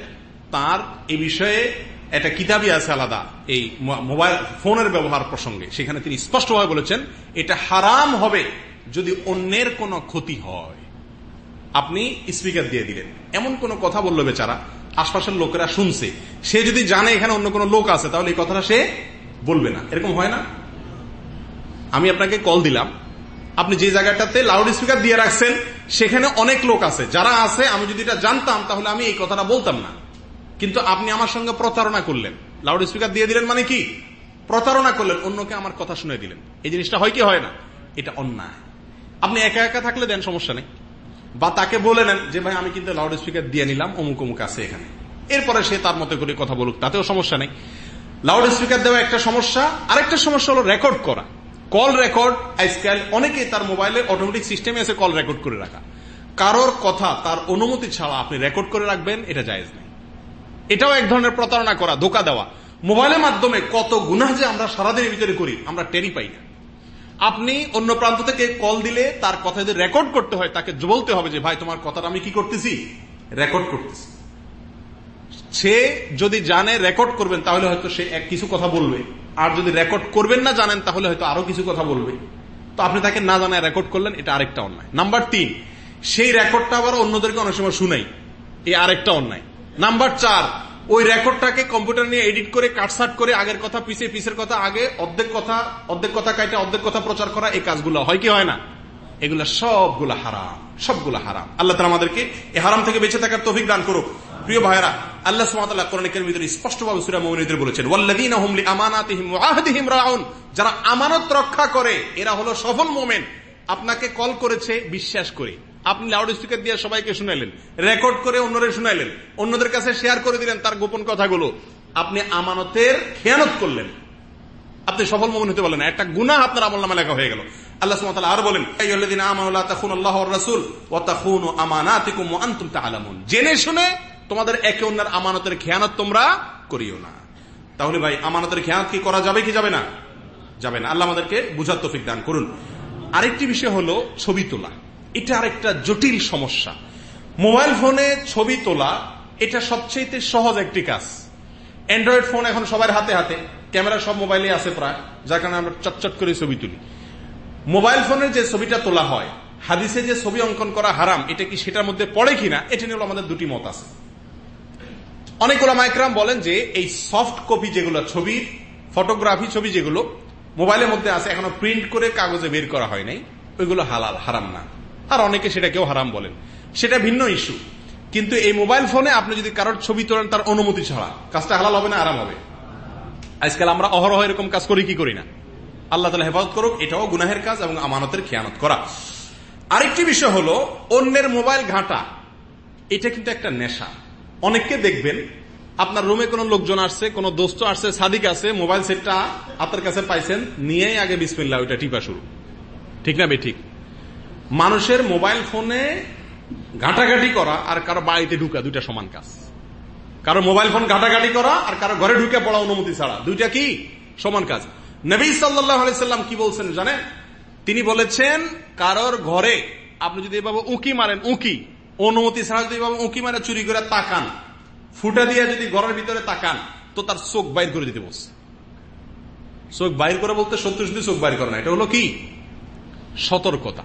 তার এ বিষয়ে একটা কিতাবই আছে আলাদা, এই মোবাইল ফোনের ব্যবহার প্রসঙ্গে। সেখানে তিনি স্পষ্টভাবে বলেছেন, এটা হারাম হবে যদি অন্যের কোনো ক্ষতি হয়। আপনি স্পিকার দিয়ে দিলেন। এমন কোন কথা বলল বেচারা, আশপাশের লোকেরা শুনছে। সে যদি জানে এখানে অন্য কোনো লোক আছে, তাহলে এই কথাটা সে বলবে না। এরকম হয় না? আমি আপনাকে কল দিলাম। আপনি যে জায়গাটাতে লাউড স্পিকার দিয়ে রাখছেন, সেখানে অনেক লোক আছে। যারা আছে, আমি যদি এটা জানতাম, তাহলে আমি এই কথাটা বলতাম না। কিন্তু আপনি আমার সঙ্গে প্রতারণা করলেন। লাউড স্পিকার দিয়ে দিলেন মানে কি? প্রতারণা করলেন, অন্যকে আমার কথা শুনে দিলেন। এই জিনিসটা হয় কি, হয় না? এটা অন্যায়। আপনি একা একা থাকলে দেন, সমস্যা নেই। বা তাকে বলে নেন যে, ভাই, আমি কিন্তু লাউড স্পিকার দিয়ে নিলাম, অমুক অমুক আছে এখানে। এরপরে সে তার মতো করে কথা বলুক, তাতেও সমস্যা নেই। লাউড স্পিকার দেওয়া একটা সমস্যা। আরেকটা সমস্যা হলো রেকর্ড করা। কল রেকর্ড আজকাল অনেকে তার মোবাইলে অটোমেটিক সিস্টেমে এসে কল রেকর্ড করে রাখা। কারোর কথা, তার অনুমতি ছাড়া আপনি রেকর্ড করে রাখবেন, এটা জায়েজ নেই এটাও এক ধরনের প্রতারণা করা, ধোকা দেওয়া। মোবাইলের মাধ্যমে কত গুণা যে আমরা সারাদিনের ভিতরে করি, আমরা টেরি পাই না। আপনি অন্য প্রান্ত থেকে কল দিলে তার কথা যদি রেকর্ড করতে হয়, তাকে বলতে হবে যে, ভাই, তোমার কথাটা আমি কি করতেছি? রেকর্ড করতেছি। সে যদি জানে রেকর্ড করবেন, তাহলে হয়তো সে এক কিছু কথা বলবে। আর যদি রেকর্ড করবেন না জানেন, তাহলে হয়তো আরও কিছু কথা বলবে। তো আপনি তাকে না জানায় রেকর্ড করলেন, এটা আরেকটা অন্যায়। নাম্বার তিন, সেই রেকর্ডটা আবার অন্যদেরকে অনেক সময় শুনাই এই আরেকটা অন্যায়। নাম্বার চার, ওই রেকর্ডটাকে কম্পিউটার নিয়ে এডিট করে, কাটসাট করে, আগের কথা, পিছিয়ে পিসের কথা, আগে অর্ধেক কথা অর্ধেক কথা কাটে অর্ধেক কথা প্রচার করা, এই কাজগুলো হয় কি হয় না? এগুলা সবগুলা হারাম সবগুলা হারাম। আল্লাহ তালা আমাদেরকে এই হারাম থেকে বেঁচে থাকার তফিক দান করুক। প্রিয় ভাইরা আল্লাহ সুমাতাল্লাহ কোরআনের ভিতরে স্পষ্টভাবে সুরা মোমিনীদের বলেছেন ওয়াল্লাদিন হুমলি আমানাতিহিম ওয়াহদিহিম রাউন। যারা আমানত রক্ষা করে, এরা হলো সফল মোমেন। আপনাকে কল করেছে, বিশ্বাস করে। আপনি লাউড স্পিকার দিয়ে সবাইকে শুনাইলেন রেকর্ড করে অন্যরে শুনাইলেন, অন্যদের কাছে শেয়ার করে দিলেন তার গোপন কথাগুলো, আপনি আমানতের খেয়ানত করলেন। আপনি সফল মোমন হতে বলেন একটা গুণা আপনার আমল নামা লেখা হয়ে গেল। আর বলেন জেনে শুনে তোমাদের একে আমানতের খেয়ানত তোমরা করিও না। তাহলে ভাই, আমানতের খেয়ানত কি করা যাবে কি যাবে না? যাবে না। আল্লাহ আমাদেরকে করুন। আরেকটি বিষয় হলো ছবি তোলা। এটা আরেকটা জটিল সমস্যা। মোবাইল ফোনে ছবি তোলা, এটা সবচেয়ে সহজ একটি কাজ। অ্যান্ড্রয়েড ফোন এখন সবার হাতে হাতে, ক্যামেরা সব মোবাইলে আছে প্রায়, যার কারণে আমরা চটচট করে ছবি তুলি। মোবাইল ফোনের যে ছবিটা তোলা হয়, হাদিসে যে ছবি অঙ্কন করা হারাম, এটা কি সেটার মধ্যে পড়ে কিনা, এটা নিয়ে আমাদের দুটি মত আছে। অনেক ওলামাইকরাম বলেন যে, এই সফট কপি যেগুলো, ছবি ফটোগ্রাফি ছবি যেগুলো, মোবাইলের মধ্যে আছে, এখনও প্রিন্ট করে কাগজে বের করা হয় নাই, ওইগুলো হালাল, হারাম না। আর অনেকে সেটাকেও হারাম বলেন। সেটা ভিন্ন ইস্যু কিন্তু এই মোবাইল ফোনে আপনি যদি কারোর ছবি তোলেন, তার অনুমতি ছাড়া, কাজটা হালাল হবে না আরাম হবে? আজকাল আমরা অহরহ এরকম কাজ করি, কি করি না? আল্লাহ তালা হেফাজত করুক, এটাও গুনাহের কাজ এবং আমানতের খেয়ানত করা। আরেকটি বিষয় হলো, অন্যের মোবাইল ঘাটা, এটা কিন্তু একটা নেশা। অনেককে দেখবেন, আপনার রুমে কোন লোকজন আসছে, কোন দোস্ত আসছে, সাদিক আছে মোবাইল সেটটা আপনার কাছে পাইছেন, নিয়েই আগে বিসমিল্লা ওইটা টিপা শুরু। ঠিক না বে ঠিক? মানুষের মোবাইল ফোনে ঘাটাঘাটি করা আর কারও বাড়িতে ঢুকা, দুইটা সমান কাজ। কারও মোবাইল ফোন ঘাটাঘাটি করা আর কারও ঘরে ঢুকে পড়া অনুমতি ছাড়া। দুইটা কি? সমান কাজ। নবী সাল্লাম কি বলছেন জানেন? তিনি বলেছেন, কারোর ঘরে আপনি যদি এভাবে উঁকি মারেন, উঁকি, অনুমতি ছাড়া যদি এভাবে উঁকি মারে, চুরি করে তাকান, ফুটা দিয়ে যদি ঘরের ভিতরে তাকান, তো তার চোখ বাইর করে দিতে বলছে। চোখ বাইর করে বলতে সত্য সত্যি চোখ বাইর করে না। এটা হলো কি? সতর্কতা।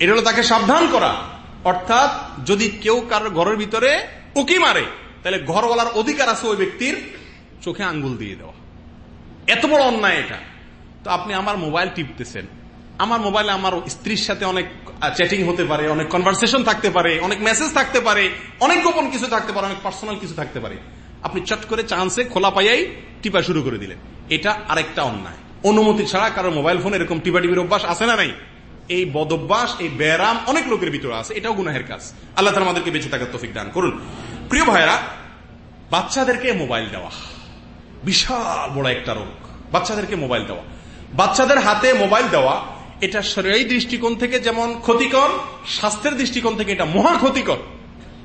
এটা হলো তাকে সাবধান করা। অর্থাৎ যদি কেউ কারোর ঘরের ভিতরে উকি মারে, তাহলে ঘরওয়ালার অধিকার আছে ওই ব্যক্তির চোখে আঙ্গুল দিয়ে দেওয়া। এত বড় অন্যায় এটা। তো আপনি আমার মোবাইল টিপতেছেন। আমার মোবাইলে আমার স্ত্রীর সাথে অনেক চ্যাটিং হতে পারে, অনেক কনভারসেশন থাকতে পারে, অনেক মেসেজ থাকতে পারে, অনেক গোপন কিছু থাকতে পারে, অনেক পার্সোনাল কিছু থাকতে পারে। আপনি চট করে চান্সে খোলা পাইয়াই টিপা শুরু করে দিলেন। এটা আরেকটা অন্যায়। অনুমতি ছাড়া কারও মোবাইল ফোন এরকম টিপা টিপির অভ্যাস আছে না নাই? এই বদভ্যাস, এই ব্যারাম অনেক লোকের ভিতরে আছে, এটাও গুনাহের কাজ। আল্লাহ আমাদেরকে বেঁচে থাকার তফিক দান করুন। প্রিয় ভাইরা বাচ্চাদেরকে মোবাইল দেওয়া। বিশাল বড় একটা রোগ। বাচ্চাদেরকে মোবাইল দেওয়া। বাচ্চাদের হাতে মোবাইল দেওয়া, এটা শরীর দৃষ্টিকোণ থেকে যেমন ক্ষতিকর, স্বাস্থ্যের দৃষ্টিকোণ থেকে এটা মহা ক্ষতিকর।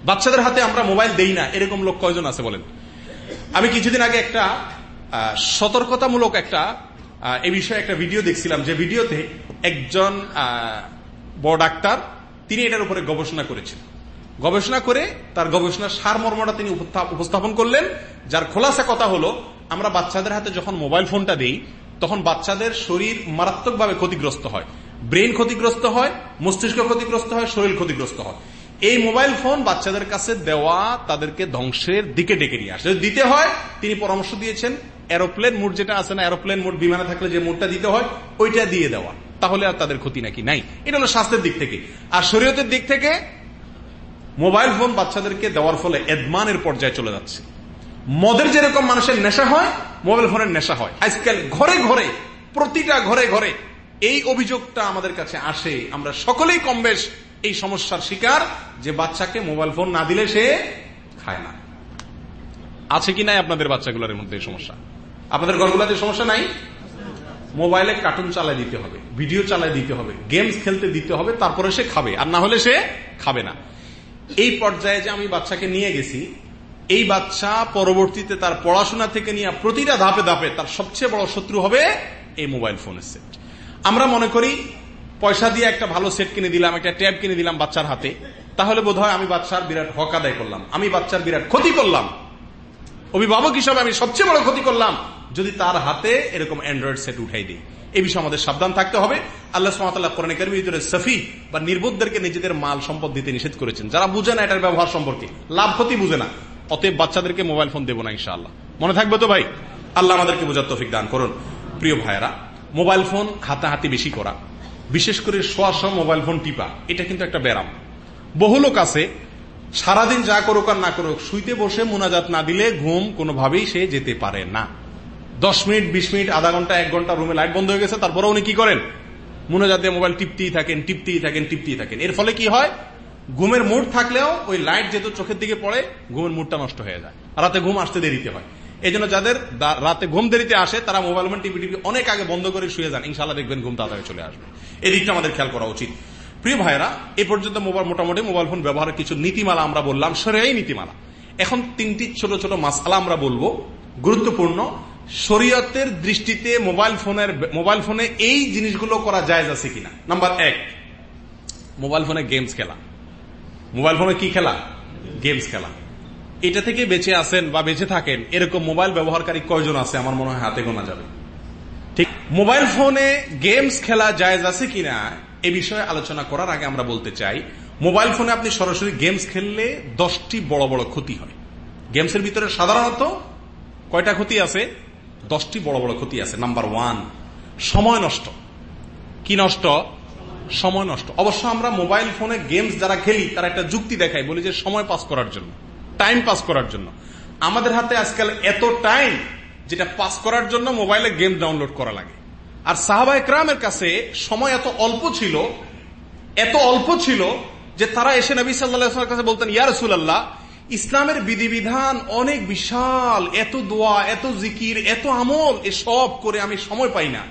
বাচ্চাদের হাতে আমরা মোবাইল দেই না, এরকম লোক কয়জন আছে বলেন? আমি কিছুদিন আগে একটা সতর্কতামূলক একটা এ বিষয়ে একটা ভিডিও দেখছিলাম, যে ভিডিওতে একজন বড় ডাক্তার, তিনি এটার উপরে গবেষণা করেছেন। গবেষণা করে তার গবেষণার সারমর্মটা তিনি উপস্থাপন করলেন, যার খোলাসা কথা হলো, আমরা বাচ্চাদের হাতে যখন মোবাইল ফোনটা দিই, তখন বাচ্চাদের শরীর মারাত্মকভাবে ক্ষতিগ্রস্ত হয়। ব্রেন ক্ষতিগ্রস্ত হয়, মস্তিষ্ক ক্ষতিগ্রস্ত হয়, শরীর ক্ষতিগ্রস্ত হয়। এই মোবাইল ফোন বাচ্চাদের কাছে দেওয়া তাদেরকে ধ্বংসের দিকে ডেকে নিয়ে আসে। যদি দিতে হয়, তিনি পরামর্শ দিয়েছেন এরোপ্লেন মোড যেটা আছে না এরোপ্লেন মোড বিমানে থাকলে যে মোডটা দিতে হয়, ওইটা দিয়ে দেওয়া। তাহলে আর তাদের ক্ষতি নাকি? নাই। এটা হলো স্বাস্থ্যের দিক থেকে। আর শরীয়তের দিক থেকে, মোবাইল ফোন বাচ্চাদেরকে দেওয়ার ফলে এদমানের পর্যায়ে চলে যাচ্ছে। মদের যেরকম মানুষের নেশা হয়, মোবাইল ফোনের নেশা হয়। আজকাল ঘরে ঘরে, প্রতিটা ঘরে ঘরে এই অভিযোগটা আমাদের কাছে আসে। আমরা সকলেই কম এই সমস্যার শিকার যে বাচ্চাকে মোবাইল ফোন না দিলে সে খায় না। আছে কি নাই আপনাদের বাচ্চাগুলোর মধ্যে সমস্যা? আপনাদের ঘরগুলোতে সমস্যা নাই? মোবাইলে কার্টুন চালাই দিতে হবে ভিডিও চালাই দিতে হবে গেমস খেলতে দিতে হবে, তারপরে সে খাবে, আর না হলে সে খাবে না। এই পর্যায়ে যে আমি বাচ্চাকে নিয়ে গেছি, এই বাচ্চা পরবর্তীতে তার পড়াশোনা থেকে নিয়ে প্রতিটা ধাপে ধাপে তার সবচেয়ে বড় শত্রু হবে এই মোবাইল ফোনের সেট আমরা মনে করি, পয়সা দিয়ে একটা ভালো সেট কিনে দিলাম, একটা ট্যাব কিনে দিলাম বাচ্চার হাতে, তাহলে বোধ আমি বাচ্চার বিরাট হক আদায় করলাম, আমি বাচ্চার বিরাট ক্ষতি করলাম। অভিভাবক হিসাবে আমি সবচেয়ে বড় ক্ষতি করলাম। যদি তার হাতে এরকম অ্যান্ড্রয়েড সেট উঠাই দিই। এই বিষয়ে আমাদের সাবধান থাকতে হবে। আল্লাহ সুমাতাল্লাহ কোরআন ভিতরে সফি বা নির্বোধদেরকে নিজেদের মাল সম্পদ দিতে নিষেধ করেছেন। যারা বুঝে না এটার ব্যবহার সম্পর্কে, লাভ ক্ষতি বুঝে না। অতএব বাচ্চাদেরকে মোবাইল ফোন দেবো না ইনশাআল্লাহ। মনে থাকবে তো ভাই? আল্লাহ আমাদেরকে বোঝার তফিক দান করুন। প্রিয় ভাইয়েরা, মোবাইল ফোন হাতাহাতি বেশি করা, বিশেষ করে শোয়া সহ মোবাইল ফোন টিপা, এটা কিন্তু একটা ব্যারাম। বহু লোক আছে, সারাদিন যা করুক আর না করুক, শুইতে বসে মোনাজাত না দিলে ঘুম কোনোভাবেই সে যেতে পারে না। দশ মিনিট, বিশ মিনিট, আধা ঘণ্টা, এক ঘণ্টা রুমে লাইট বন্ধ হয়ে গেছে। তারপরে উনি কি করেন? মোনাজাত দিয়ে মোবাইল টিপতেই থাকেন টিপতেই থাকেন টিপতেই থাকেন। এর ফলে কি হয়? ঘুমের মুড থাকলেও ওই লাইট যেহেতু চোখের দিকে পড়ে, ঘুমের মুডটা নষ্ট হয়ে যায়। রাতে ঘুম আসতে দেরিতে হয়। এই জন্য যাদের রাতে ঘুম দেরিতে আসে, তারা মোবাইল ফোন টিভি টিভি অনেক আগে বন্ধ করে শুয়ে যান। ইনশাল্লাহ দেখবেন ঘুম তাড়াতাড়ি চলে আসবে। এই দিকটা আমাদের খেয়াল করা উচিত। প্রিয় ভাইরা এ পর্যন্ত মোবাইল মোটামুটি মোবাইল ফোন ব্যবহারের কিছু নীতিমালা আমরা বললাম, সরেই নীতিমালা। এখন তিনটি ছোট ছোট মাসালা আমরা বলব। গুরুত্বপূর্ণ শরীয়তের দৃষ্টিতে মোবাইল ফোনের মোবাইল ফোনে এই জিনিসগুলো করা যায় আছে কিনা? নাম্বার এক, মোবাইল ফোনে গেমস খেলা। মোবাইল ফোনে কি খেলা? গেমস খেলা। এটা থেকে বেঁচে আছেন বা বেঁচে থাকেন এরকম মোবাইল ব্যবহারকারী কয়জন আছে আমার মনে হয় হাতে গোনা যাবে। ঠিক, মোবাইল ফোনে গেমস খেলা জায়েজ আছে কিনা এ বিষয়ে আলোচনা করার আগে আমরা বলতে চাই, মোবাইল ফোনে আপনি সরাসরি গেমস খেললে দশটি বড় বড় ক্ষতি হয়। গেমসের ভিতরে সাধারণত কয়টা ক্ষতি আছে? দশটি বড় বড় ক্ষতি আছে। নাম্বার ওয়ান সময় নষ্ট। কি নষ্ট? সময় নষ্ট। অবশ্য আমরা মোবাইল ফোনে গেমস যারা খেলি, তারা একটা যুক্তি দেখাই, বলি যে সময় পাস করার জন্য টাইম পাস করার জন্য। আমাদের হাতে আজকাল এত টাইম যেটা পাস করার জন্য মোবাইলে গেম ডাউনলোড করা লাগে। আর সাহাবা একরামের কাছে সময় এত অল্প ছিল, এত অল্প ছিল যে তারা এসে নবী সাল্লাহ কাছে বলতেন, ইয়া রসুল্লাহ ইসলামের বিধিবিধান অনেক বিশাল, এত দোয়া, এত জিকির, এত আমল, এসব করে আমি সময় পাই না।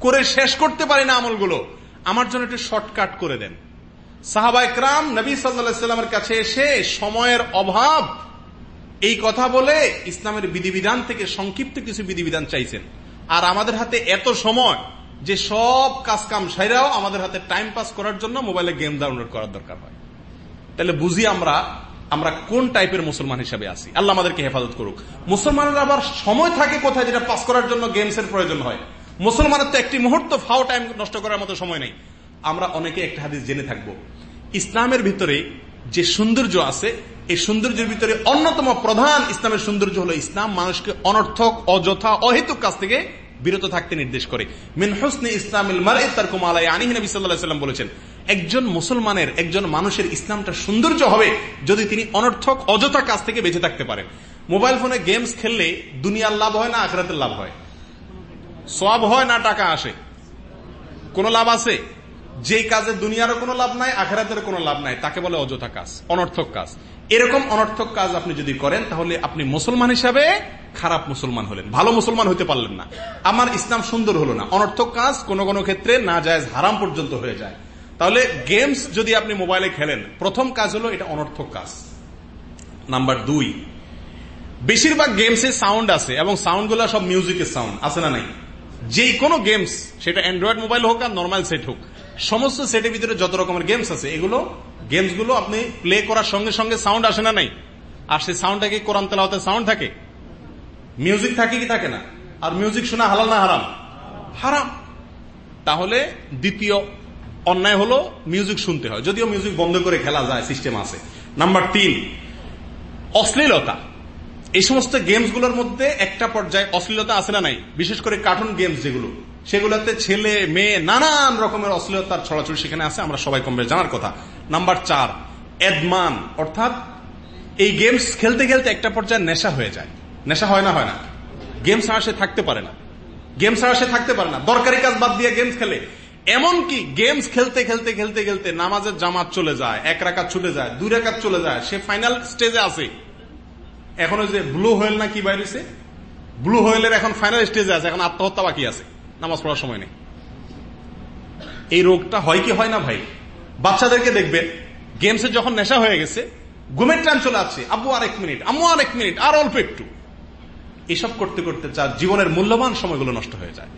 করে শেষ করতে পারি না আমলগুলো। আমার জন্য একটু শর্টকাট করে দেন। সাহাবা একরাম নবী সাল্লা সাল্লামের কাছে এসে সময়ের অভাব, এই কথা বলে ইসলামের বিধিবিধান থেকে সংক্ষিপ্ত কিছু বিধিবিধান চাইছেন। আর আমাদের হাতে এত সময় যে সব কাজ কাম সাইরাও আমাদের হাতে টাইম পাস করার জন্য মোবাইলে গেম ডাউনলোড করার দরকার হয়। তাহলে বুঝি আমরা আমরা কোন টাইপের মুসলমান হিসাবে আছি? আল্লাহ আমাদেরকে হেফাজত করুক। মুসলমানের আবার সময় থাকে কোথায় যেটা পাস করার জন্য গেমসের প্রয়োজন হয়? মুসলমানের তো একটি মুহূর্ত ফাও টাইম নষ্ট করার মতো সময় নেই। আমরা অনেকে একটা হাদিস জেনে থাকব। ইসলামের ভিতরে যে সৌন্দর্য আছে, এই সৌন্দর্যের ভিতরে অন্যতম প্রধান ইসলামের সৌন্দর্য হলো ইসলাম। মানুষকে অনর্থক, অযথা, অহেতুক কাছ থেকে বিরত থাকতে নির্দেশ করে। মিন মারে তার কুমালাই আনিহি নবী সাল্লাম বলেছেন একজন মুসলমানের, একজন মানুষের ইসলামটা সৌন্দর্য হবে যদি তিনি অনর্থক, অযথা কাজ থেকে বেঁচে থাকতে পারেন। মোবাইল ফোনে গেমস খেললে দুনিয়ার লাভ হয় না, আখরাতের লাভ হয়? সব হয় না, টাকা আসে? কোন লাভ আছে? যে কাজে দুনিয়ারও কোনো লাভ নাই আখেরাতের কোনো লাভ নাই, তাকে বলে অযথা কাজ, অনর্থক কাজ। এরকম অনর্থক কাজ আপনি যদি করেন, তাহলে আপনি মুসলমান হিসাবে খারাপ মুসলমান হলেন, ভালো মুসলমান হতে পারলেন না। আমার ইসলাম সুন্দর হলো না। অনর্থক কাজ কোন কোন ক্ষেত্রে না যায় হারাম পর্যন্ত হয়ে যায়। তাহলে গেমস যদি আপনি মোবাইলে খেলেন, প্রথম কাজ হলো এটা অনর্থক কাজ। নাম্বার দুই, বেশিরভাগ গেমসে সাউন্ড আছে এবং সাউন্ডগুলো সব মিউজিকের সাউন্ড আছে না নাই? যে কোনো গেমস সেটা অ্যান্ড্রয়েড মোবাইল হোক আর নর্মাল সেট হোক, সমস্ত সেটের ভিতরে যত রকমের গেমস আছে, এগুলো গেমসগুলো আপনি প্লে করার সঙ্গে সঙ্গে সাউন্ড আসে না নাই? আর সেই সাউন্ডটা কি কোরআন তেলাওয়াতে সাউন্ড থাকে? মিউজিক থাকে কি থাকে না? আর মিউজিক শোনা হালাল না হারাম? হারাম। তাহলে দ্বিতীয় অন্যায় হলো মিউজিক শুনতে হয়। যদিও মিউজিক বন্ধ করে খেলা যায় সিস্টেম আছে। নাম্বার তিন, অশ্লীলতা। এই সমস্ত গেমসগুলোর মধ্যে একটা পর্যায়ে অশ্লীলতা আছে না নাই? বিশেষ করে কার্টুন গেমস যেগুলো। সেগুলোতে ছেলে, মেয়ে, নানান রকমের অশ্লীলতার ছড়াছড়ি সেখানে আছে, আমরা সবাই কমবে জানার কথা। নাম্বার চার এদমান অর্থাৎ এই গেমস খেলতে খেলতে একটা পর্যায়ে নেশা হয়ে যায়। নেশা হয় না হয় না। গেম ছাড়া সে থাকতে পারে না। গেম ছাড়া সে থাকতে পারে না। দরকারি কাজ বাদ দিয়ে গেমস খেলে। এমনকি গেমস খেলতে খেলতে খেলতে খেলতে নামাজের জামাত চলে যায়, এক রাকাত ছুটে যায়, দুই রাকাত চলে যায়, সে ফাইনাল স্টেজে আছে। এখন যে ব্লু হোয়েল না কি বাইরেছে ব্লু হোয়েলের এখন ফাইনাল স্টেজে আছে, এখন আত্মহত্যা বাকি আছে, নামাজ পড়ার সময় নেই। এই রোগটা হয় কি হয় না ভাই? বাচ্চাদেরকে দেখবেন গেমসে যখন নেশা হয়ে গেছে, ঘুমের টাইম চলে আসছে, আব্বু আর এক মিনিট আম্মু আর এক মিনিট আর অল্প একটু। এসব করতে করতে চার জীবনের মূল্যবান সময়গুলো নষ্ট হয়ে যায়,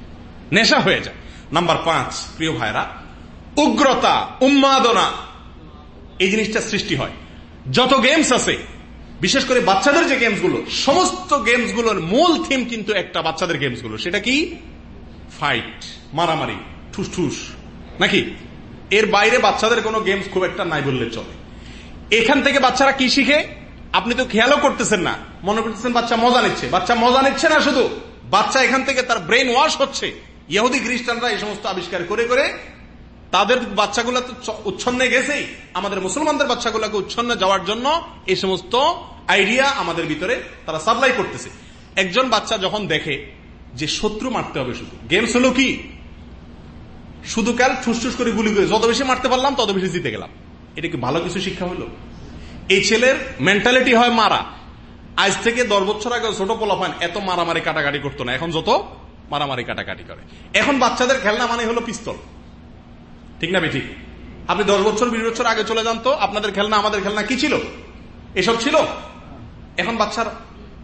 নেশা হয়ে যায়। নাম্বার পাঁচ, প্রিয় ভাইরা উগ্রতা, উন্মাদনা, এই জিনিসটা সৃষ্টি হয়। যত গেমস আছে, বিশেষ করে বাচ্চাদের যে গেমসগুলো সমস্ত গেমসগুলোর মূল থিম কিন্তু একটা বাচ্চাদের গেমসগুলো সেটা কি? ফাইট মারামারি ঠুস ঠুস নাকি? এর বাইরে বাচ্চাদের কোনো গেমস খুব একটা নাই বললে চলে। এখান থেকে বাচ্চারা কি শিখে? আপনি তো খেয়ালও করতেছেন না। মনে করতেছেন বাচ্চা মজা নিচ্ছে। বাচ্চা মজা নিচ্ছে না শুধু। বাচ্চা এখান থেকে তার ব্রেন ওয়াশ হচ্ছে। ইহুদি খ্রিস্টানরা এই সমস্ত আবিষ্কার করে করে তাদের বাচ্চাগুলো তো উচ্ছন্নে গেছেই। আমাদের মুসলমানদের বাচ্চাগুলোকে উচ্ছন্নে যাওয়ার জন্য এই সমস্ত আইডিয়া আমাদের ভিতরে তারা সাপ্লাই করতেছে। একজন বাচ্চা যখন দেখে যে শত্রু মারতে হবে শুধু গেমস হলো কি? শুধু কাল ঠুসঠুস করে গুলি করে, যত বেশি মারতে পারলাম তত বেশি জিতে গেলাম। এটা কি ভালো কিছু শিক্ষা হলো? এই ছেলের মেন্টালিটি হয় মারা। আজ থেকে দশ বছর আগে ছোট পোলাফান এত মারামারি কাটাকাটি করতো না, এখন যত মারামারি কাটাকাটি করে। এখন বাচ্চাদের খেলনা মানে হলো পিস্তল। ঠিক না ঠিক আপনি দশ বছর, বিশ বছর আগে চলে যান তো, আপনাদের খেলনা, আমাদের খেলনা কি ছিল? এসব ছিল? এখন বাচ্চার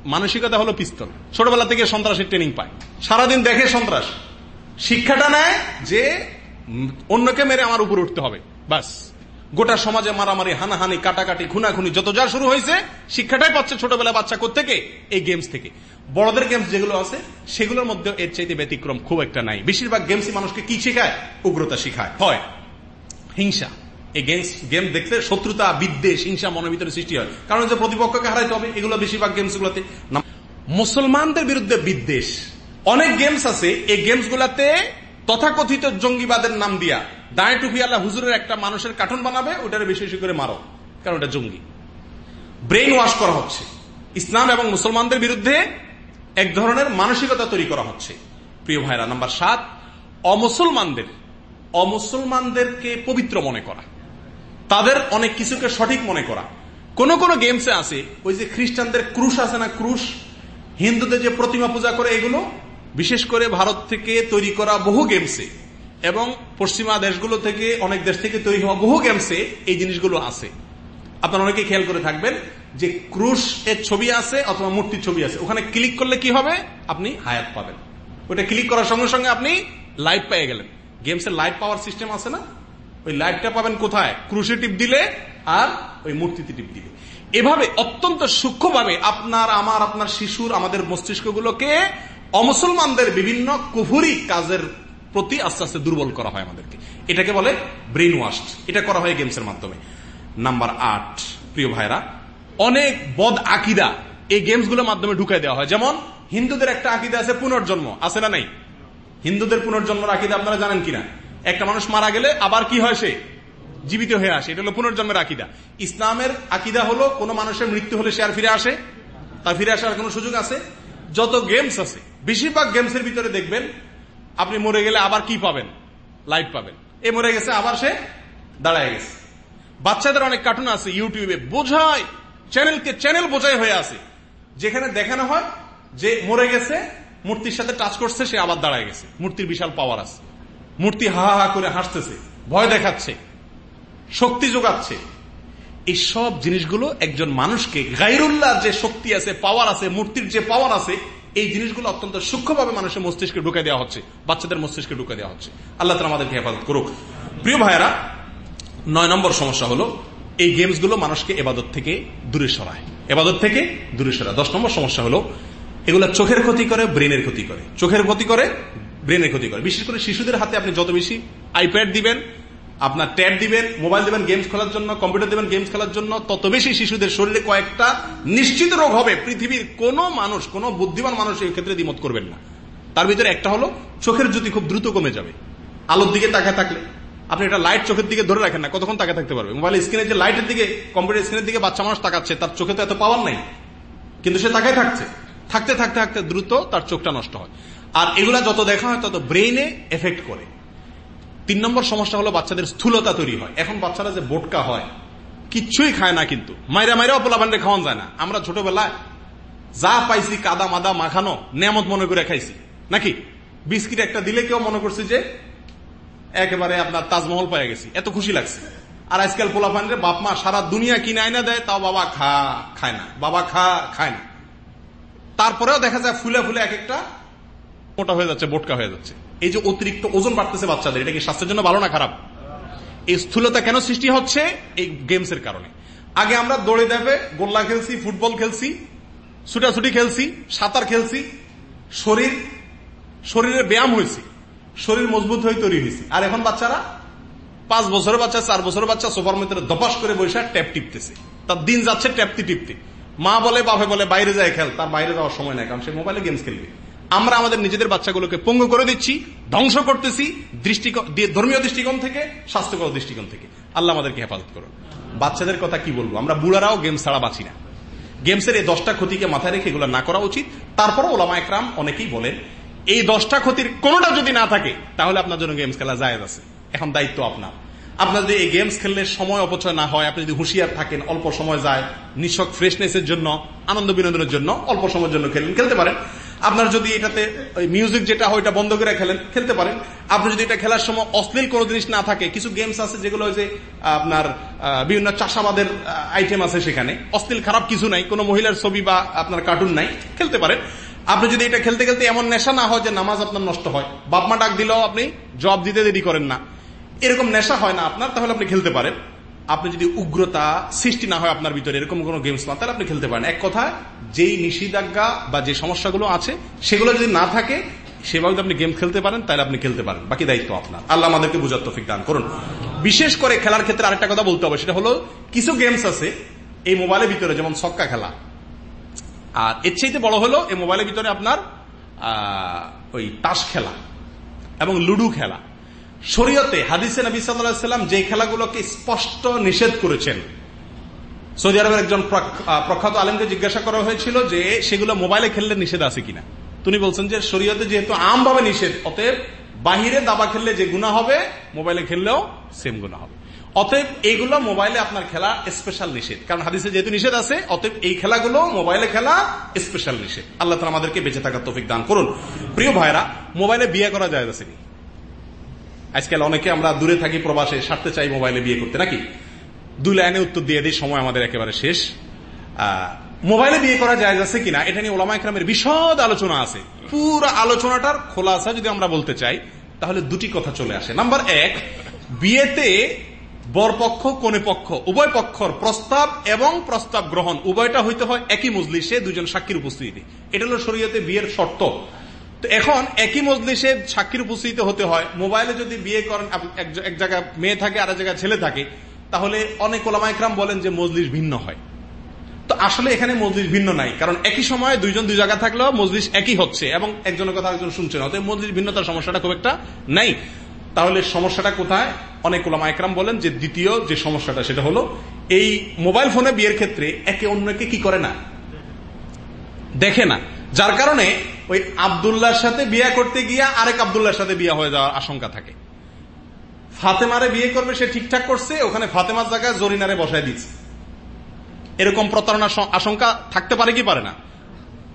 মানসিকতা হলো পিস্তল। ছোটবেলা থেকে সন্ত্রাসের ট্রেনিং পায়। সারাদিন দেখে সন্ত্রাস। শিক্ষাটা নেয় যে অন্যকে মেরে আমার উপর উঠতে হবে। বাস গোটা সমাজে মারামারি, হানাহানি, কাটাকাটি, খুনাখুনি যত যা শুরু হয়েছে, শিক্ষাটাই পাচ্ছে ছোটবেলা বাচ্চা থেকে এই গেমস থেকে। বড়দের গেমস যেগুলো আছে, সেগুলোর মধ্যে এর চাইতে ব্যতিক্রম খুব একটা নাই। বেশিরভাগ গেমসই মানুষকে কি শেখায়? উগ্রতা শিখায়। হয়। হিংসা। এই গেমস গেম দেখতে শত্রুতা, বিদ্বেষ, হিংসা মনের ভিতরে সৃষ্টি হয়। কারণ যে প্রতিপক্ষকে হারাইতে হবে, এগুলো বেশিরভাগ গেমস গুলোতে মুসলমানদের বিরুদ্ধে বিদ্বেষ। অনেক গেমস আছে, এই গেমস গুলাতে তথাকথিত জঙ্গিবাদের নাম দিয়া দায় টুপি আল্লাহ হুজুরের একটা মানুষের কার্টুন বানাবে ওটার বেশি বেশি করে মারো, কারণ ওটা জঙ্গি। ব্রেন ওয়াশ করা হচ্ছে। ইসলাম এবং মুসলমানদের বিরুদ্ধে এক ধরনের মানসিকতা তৈরি করা হচ্ছে। প্রিয় ভাইরা, নাম্বার সাত, অমুসলমানদের, অমুসলমানদেরকে পবিত্র মনে করা। তাদের অনেক কিছুকে সঠিক মনে করা। কোন কোন গেমসে আছে, ওই যে খ্রিস্টানদের ক্রুশ আছে না ক্রুশ, হিন্দুদের যে প্রতিমা পূজা করে এগুলো বিশেষ করে ভারত থেকে তৈরি করা বহু গেমসে এবং পশ্চিমা দেশগুলো থেকে অনেক দেশ থেকে তৈরি হওয়া বহু গেমসে এই জিনিসগুলো আছে। আপনারা অনেকে খেয়াল করে থাকবেন যে ক্রুশ এর ছবি আছে অথবা মূর্তির ছবি আছে। ওখানে ক্লিক করলে কি হবে? আপনি হায়াত পাবেন। ওটা ক্লিক করার সঙ্গে সঙ্গে আপনি লাইভ পেয়ে গেলেন। গেমসের লাইভ পাওয়ার সিস্টেম আছে না? ওই লাইভটা পাবেন কোথায়? ক্রুশে টিপ দিলে আর ওই মূর্তিতে টিপ দিলে। এভাবে অত্যন্ত সূক্ষ্মভাবে আপনার, আমার, আপনার শিশুর, আমাদের মস্তিষ্কগুলোকে অমুসলমানদের বিভিন্ন কুহুরি কাজের প্রতি আস্তে আস্তে দুর্বল করা হয় আমাদেরকে। এটাকে বলে ব্রেন ওয়াশ এটা করা হয় গেমসের মাধ্যমে। নাম্বার আট, প্রিয় ভাইরা অনেক বদ আকিদা এই গেমসগুলোর মাধ্যমে ঢুকাই দেওয়া হয়। যেমন, হিন্দুদের একটা আকিদা আছে পুনর্জন্ম। আছে না নাই? হিন্দুদের পুনর্জন্মের আকিদা আপনারা জানেন কিনা? একটা মানুষ মারা গেলে আবার কি হয় সে? জীবিত হয়ে আসে। এটা হলো পুনর্জন্মের আকিদা। ইসলামের আকিদা হলো কোন মানুষের মৃত্যু হলে সে আর ফিরে আসে? তার ফিরে আসার কোন সুযোগ আছে? যত গেমস আছে বেশিরভাগ গেমসের ভিতরে দেখবেন, আপনি মরে গেলে আবার কি পাবেন? লাইফ পাবেন। এ মরে গেছে, আবার সে দাঁড়ায় গেছে। বাচ্চাদের অনেক কার্টুন আছে ইউটিউবে বোঝায় চ্যানেলকে চ্যানেল বোঝাই হয়ে আছে। যেখানে দেখানো হয় যে মরে গেছে, মূর্তির সাথে টাচ করছে, সে আবার দাঁড়ায় গেছে। মূর্তির বিশাল পাওয়ার আছে। মূর্তি হা হা করে হাসতেছে, ভয় দেখাচ্ছে, শক্তি যোগাচ্ছে। এই সব জিনিসগুলো একজন মানুষকে গাইরুল্লাহ যে শক্তি আছে পাওয়ার আছে, মূর্তির যে পাওয়ার আছে এই জিনিসগুলো অত্যন্ত সূক্ষ্মভাবে মানুষের মস্তিষ্কে ঢুকে দেওয়া হচ্ছে। বাচ্চাদের মস্তিষ্কে ঢুকে দেওয়া হচ্ছে। আল্লাহ তালা আমাদেরকে হেফাজত করুক। প্রিয় ভাইয়েরা, নয় নম্বর সমস্যা হলো, এই গেমসগুলো মানুষকে এবাদত থেকে দূরে সরায়। এবাদত থেকে দূরে সরায়। দশ নম্বর সমস্যা হলো, এগুলো চোখের ক্ষতি করে, ব্রেনের ক্ষতি করে। চোখের ক্ষতি করে, ব্রেনের ক্ষতি করে। বিশেষ করে শিশুদের হাতে আপনি যত বেশি আইপ্যাড দিবেন আপনার ট্যাব দিবেন, মোবাইল দিবেন গেমস খেলার জন্য কম্পিউটার দিবেন গেমস খেলার জন্য, তত বেশি শিশুদের শরীরে কয়েকটা নিশ্চিত রোগ হবে। পৃথিবীর কোন মানুষ, কোন বুদ্ধিমান মানুষ এই ক্ষেত্রে দ্বিমত করবেন না। তার ভিতরে একটা হলো, চোখের জ্যোতি খুব দ্রুত কমে যাবে। আলোর দিকে তাকায় থাকলে। আপনি একটা লাইট চোখের দিকে ধরে রাখেন না, কতক্ষণ তাকে থাকতে পারবে? মোবাইল স্ক্রিনের যে লাইটের দিকে কম্পিউটার স্ক্রিনের দিকে বাচ্চা মানুষ তাকাচ্ছে, তার চোখে তো এত পাওয়ার নাই। কিন্তু সে তাকায় থাকছে। থাকতে থাকতে থাকতে দ্রুত তার চোখটা নষ্ট হয়। আর এগুলা যত দেখা হয়, তত ব্রেইনে এফেক্ট করে। তিন নম্বর সমস্যা হলো বাচ্চাদের স্থূলতা তৈরি হয়। এখন বাচ্চারা যে বোটকা হয়, কিচ্ছুই খায় না কিন্তু। মাইরা মাইরা পোলাপান্ডে খাওয়ান যায় না। আমরা ছোটবেলায় যা পাইছি, কাদা মাদা মাখানো নেমত মনে করে খাইছি। নাকি? বিস্কিট একটা দিলে কেউ মনে করছে যে একেবারে আপনার তাজমহল পাই গেছি। এত খুশি লাগছে। আর আজকাল পোলাপান্ডে বাপ মা সারা দুনিয়া কিনে আইনা দেয়, তাও বাবা খা, খায় না। বাবা খা, খায় না। তারপরেও দেখা যায় ফুলে ফুলে এক একটা মোটা হয়ে যাচ্ছে, বোটকা হয়ে যাচ্ছে। এই যে অতিরিক্ত ওজন বাড়তেছে বাচ্চাদের, এটা কি স্বাস্থ্যের জন্য ভালো না খারাপ? এই স্থূলতা কেন সৃষ্টি হচ্ছে? এই গেমস এর কারণে। আগে আমরা দৌড়ে দেবে, গোল্লা খেলছি, ফুটবল খেলছি, ছুটাছুটি খেলছি, সাঁতার খেলছি, শরীর, শরীরে ব্যায়াম হয়েছে, শরীর মজবুত হয়ে তৈরি হয়েছে। আর এখন বাচ্চারা পাঁচ বছরের বাচ্চা, চার বছরের বাচ্চা সোফার মধ্যে দপাস করে বসে ট্যাপ টিপতেছে। তার দিন যাচ্ছে ট্যাপটি টিপতে। মা বলে, বাপে বলে, বাইরে যায় খেল, তার বাইরে যাওয়ার সময় নাই, কারণ সে মোবাইলে গেমস খেলবে। আমরা আমাদের নিজেদের বাচ্চাগুলোকে পঙ্গু করে দিচ্ছি, ধ্বংস করতেছি ধর্মীয় দৃষ্টিকোণ থেকে, স্বাস্থ্যকর দৃষ্টিকোণ থেকে। আল্লাহ আমাদেরকে হেফাজত করুন। বাচ্চাদের কথা কি বলব? আমরা বুড়ারাও গেম ছাড়া বাঁচি না। গেমসের এই দশটা ক্ষতিকে মাথায় রেখে এগুলো না করা উচিত। তারপরও ওলামা একরাম অনেকেই বলেন, এই দশটা ক্ষতির কোনটা যদি না থাকে, তাহলে আপনার জন্য গেমস খেলা যায় আছে। এখন দায়িত্ব আপনার। আপনার যদি এই গেমস খেললে সময় অপচয় না হয়, আপনি যদি হুঁশিয়ার থাকেন, অল্প সময় যায়, নিঃশক ফ্রেশনেসের জন্য, আনন্দ বিনোদনের জন্য, অল্প সময়ের জন্য খেলেন খেলতে পারেন। আপনার যদি এটাতে মিউজিক যেটা হয় বন্ধ করে খেলেন, খেলতে পারেন। আপনি যদি এটা খেলার সময় অশ্লীল কোনো জিনিস না থাকে, কিছু গেমস আছে যেগুলো যে, আপনার বিভিন্ন চাষাবাদের আইটেম আছে সেখানে। অশ্লীল খারাপ কিছু নাই, কোনো মহিলার ছবি বা আপনার কার্টুন নাই, খেলতে পারেন। আপনি যদি এটা খেলতে খেলতে এমন নেশা না হয় যে নামাজ আপনার নষ্ট হয়, বাপমা ডাক দিলেও আপনি জব দিতে দেরি করেন না। এরকম নেশা হয় না আপনার, তাহলে আপনি খেলতে পারেন। আপনি যদি উগ্রতা সৃষ্টি না হয় আপনার ভিতরে, এরকম কোন গেমস না, তাহলে আপনি খেলতে পারেন। এক কথা যেই নিষেধাজ্ঞা বা যে সমস্যাগুলো আছে, সেগুলো যদি না থাকে, সেভাবে আপনি গেম খেলতে পারেন, তাহলে আপনি খেলতে পারেন। বাকি দায়িত্ব আপনার। আল্লাহ আমাদেরকে বুঝার তফিক দান করুন। বিশেষ করে খেলার ক্ষেত্রে আরেকটা কথা বলতে হবে, সেটা হলো, কিছু গেমস আছে, এই মোবাইলের ভিতরে, যেমন সক্কা খেলা। আর এর চাইতে বড় হলো, এই মোবাইলের ভিতরে আপনার ওই তাস খেলা এবং লুডু খেলা। শরীয়তে, হাদিসে নবী সাল্লাম যে খেলাগুলোকে স্পষ্ট নিষেধ করেছেন। সৌদি আরবের একজন প্রখ্যাত আলমকে জিজ্ঞাসা করা হয়েছিল যে, সেগুলো মোবাইলে খেললে নিষেধ আছে কিনা? তিনি বলছেন যে, শরীয়তে যেহেতু আমভাবে নিষেধ, অতএব বাহিরে দাবা খেললে যে গুণা হবে, মোবাইলে খেললেও সেম গুণা হবে। অতএব এইগুলো মোবাইলে আপনার খেলা স্পেশাল নিষেধ। কারণ হাদিসে যেহেতু নিষেধ আছে, অতএব এই খেলাগুলো মোবাইলে খেলা স্পেশাল নিষেধ। আল্লাহ তালা আমাদেরকে বেঁচে থাকার তফিক দান করুন। প্রিয় ভাইরা মোবাইলে বিয়ে করা যায় আসেনি আজকাল অনেকে আমরা দূরে থাকি প্রবাসে, সারতে চাই মোবাইলে বিয়ে করতে, নাকি? দুই লাইনে উত্তর দিয়ে দিই, সময় আমাদের একেবারে শেষ। মোবাইলে বিয়ে করা যায় আছে কিনা, এটা নিয়ে ওলামা একরামের বিশদ আলোচনা আছে। পুরো আলোচনাটার খোলাসা যদি আমরা বলতে চাই, তাহলে দুটি কথা চলে আসে। নাম্বার এক, বিয়েতে বরপক্ষ, কোনে পক্ষ, উভয় পক্ষর প্রস্তাব এবং প্রস্তাব গ্রহণ, উভয়টা হইতে হয় একই মজলিসে দুজন সাক্ষীর উপস্থিতি এটা হলো শরীয়তে বিয়ের শর্ত। তো এখন একই মজলিসে সাক্ষীর উপস্থিত হতে হয়। মোবাইলে যদি বিয়ে করেন এক জায়গায় মেয়ে থাকে আর এক জায়গায় ছেলে থাকে, তাহলে অনেক ওলামাইকরাম বলেন যে মজলিস ভিন্ন হয়। তো আসলে এখানে মজলিস ভিন্ন নাই, কারণ একই সময়ে দুইজন দুই জায়গা থাকলেও মজলিস একই হচ্ছে এবং একজনের কথা একজন শুনছে না অতএব মজলিস ভিন্নতার সমস্যাটা খুব একটা নাই। তাহলে সমস্যাটা কোথায়? অনেক ওলামা একরাম বলেন যে দ্বিতীয় যে সমস্যাটা, সেটা হলো এই মোবাইল ফোনে বিয়ের ক্ষেত্রে একে অন্যকে কি করে না? দেখে না। যার কারণে ওই আবদুল্লার সাথে বিয়ে করতে গিয়া আরেক আবদুল্লার সাথে বিয়ে হয়ে যাওয়ার আশঙ্কা থাকে। ফাতেমারে বিয়ে করবে, সে ঠিকঠাক করছে, ওখানে ফাতেমার জায়গায় জরিনারে বসায় দিচ্ছে। এরকম প্রতারণার আশঙ্কা থাকতে পারে কি পারে না?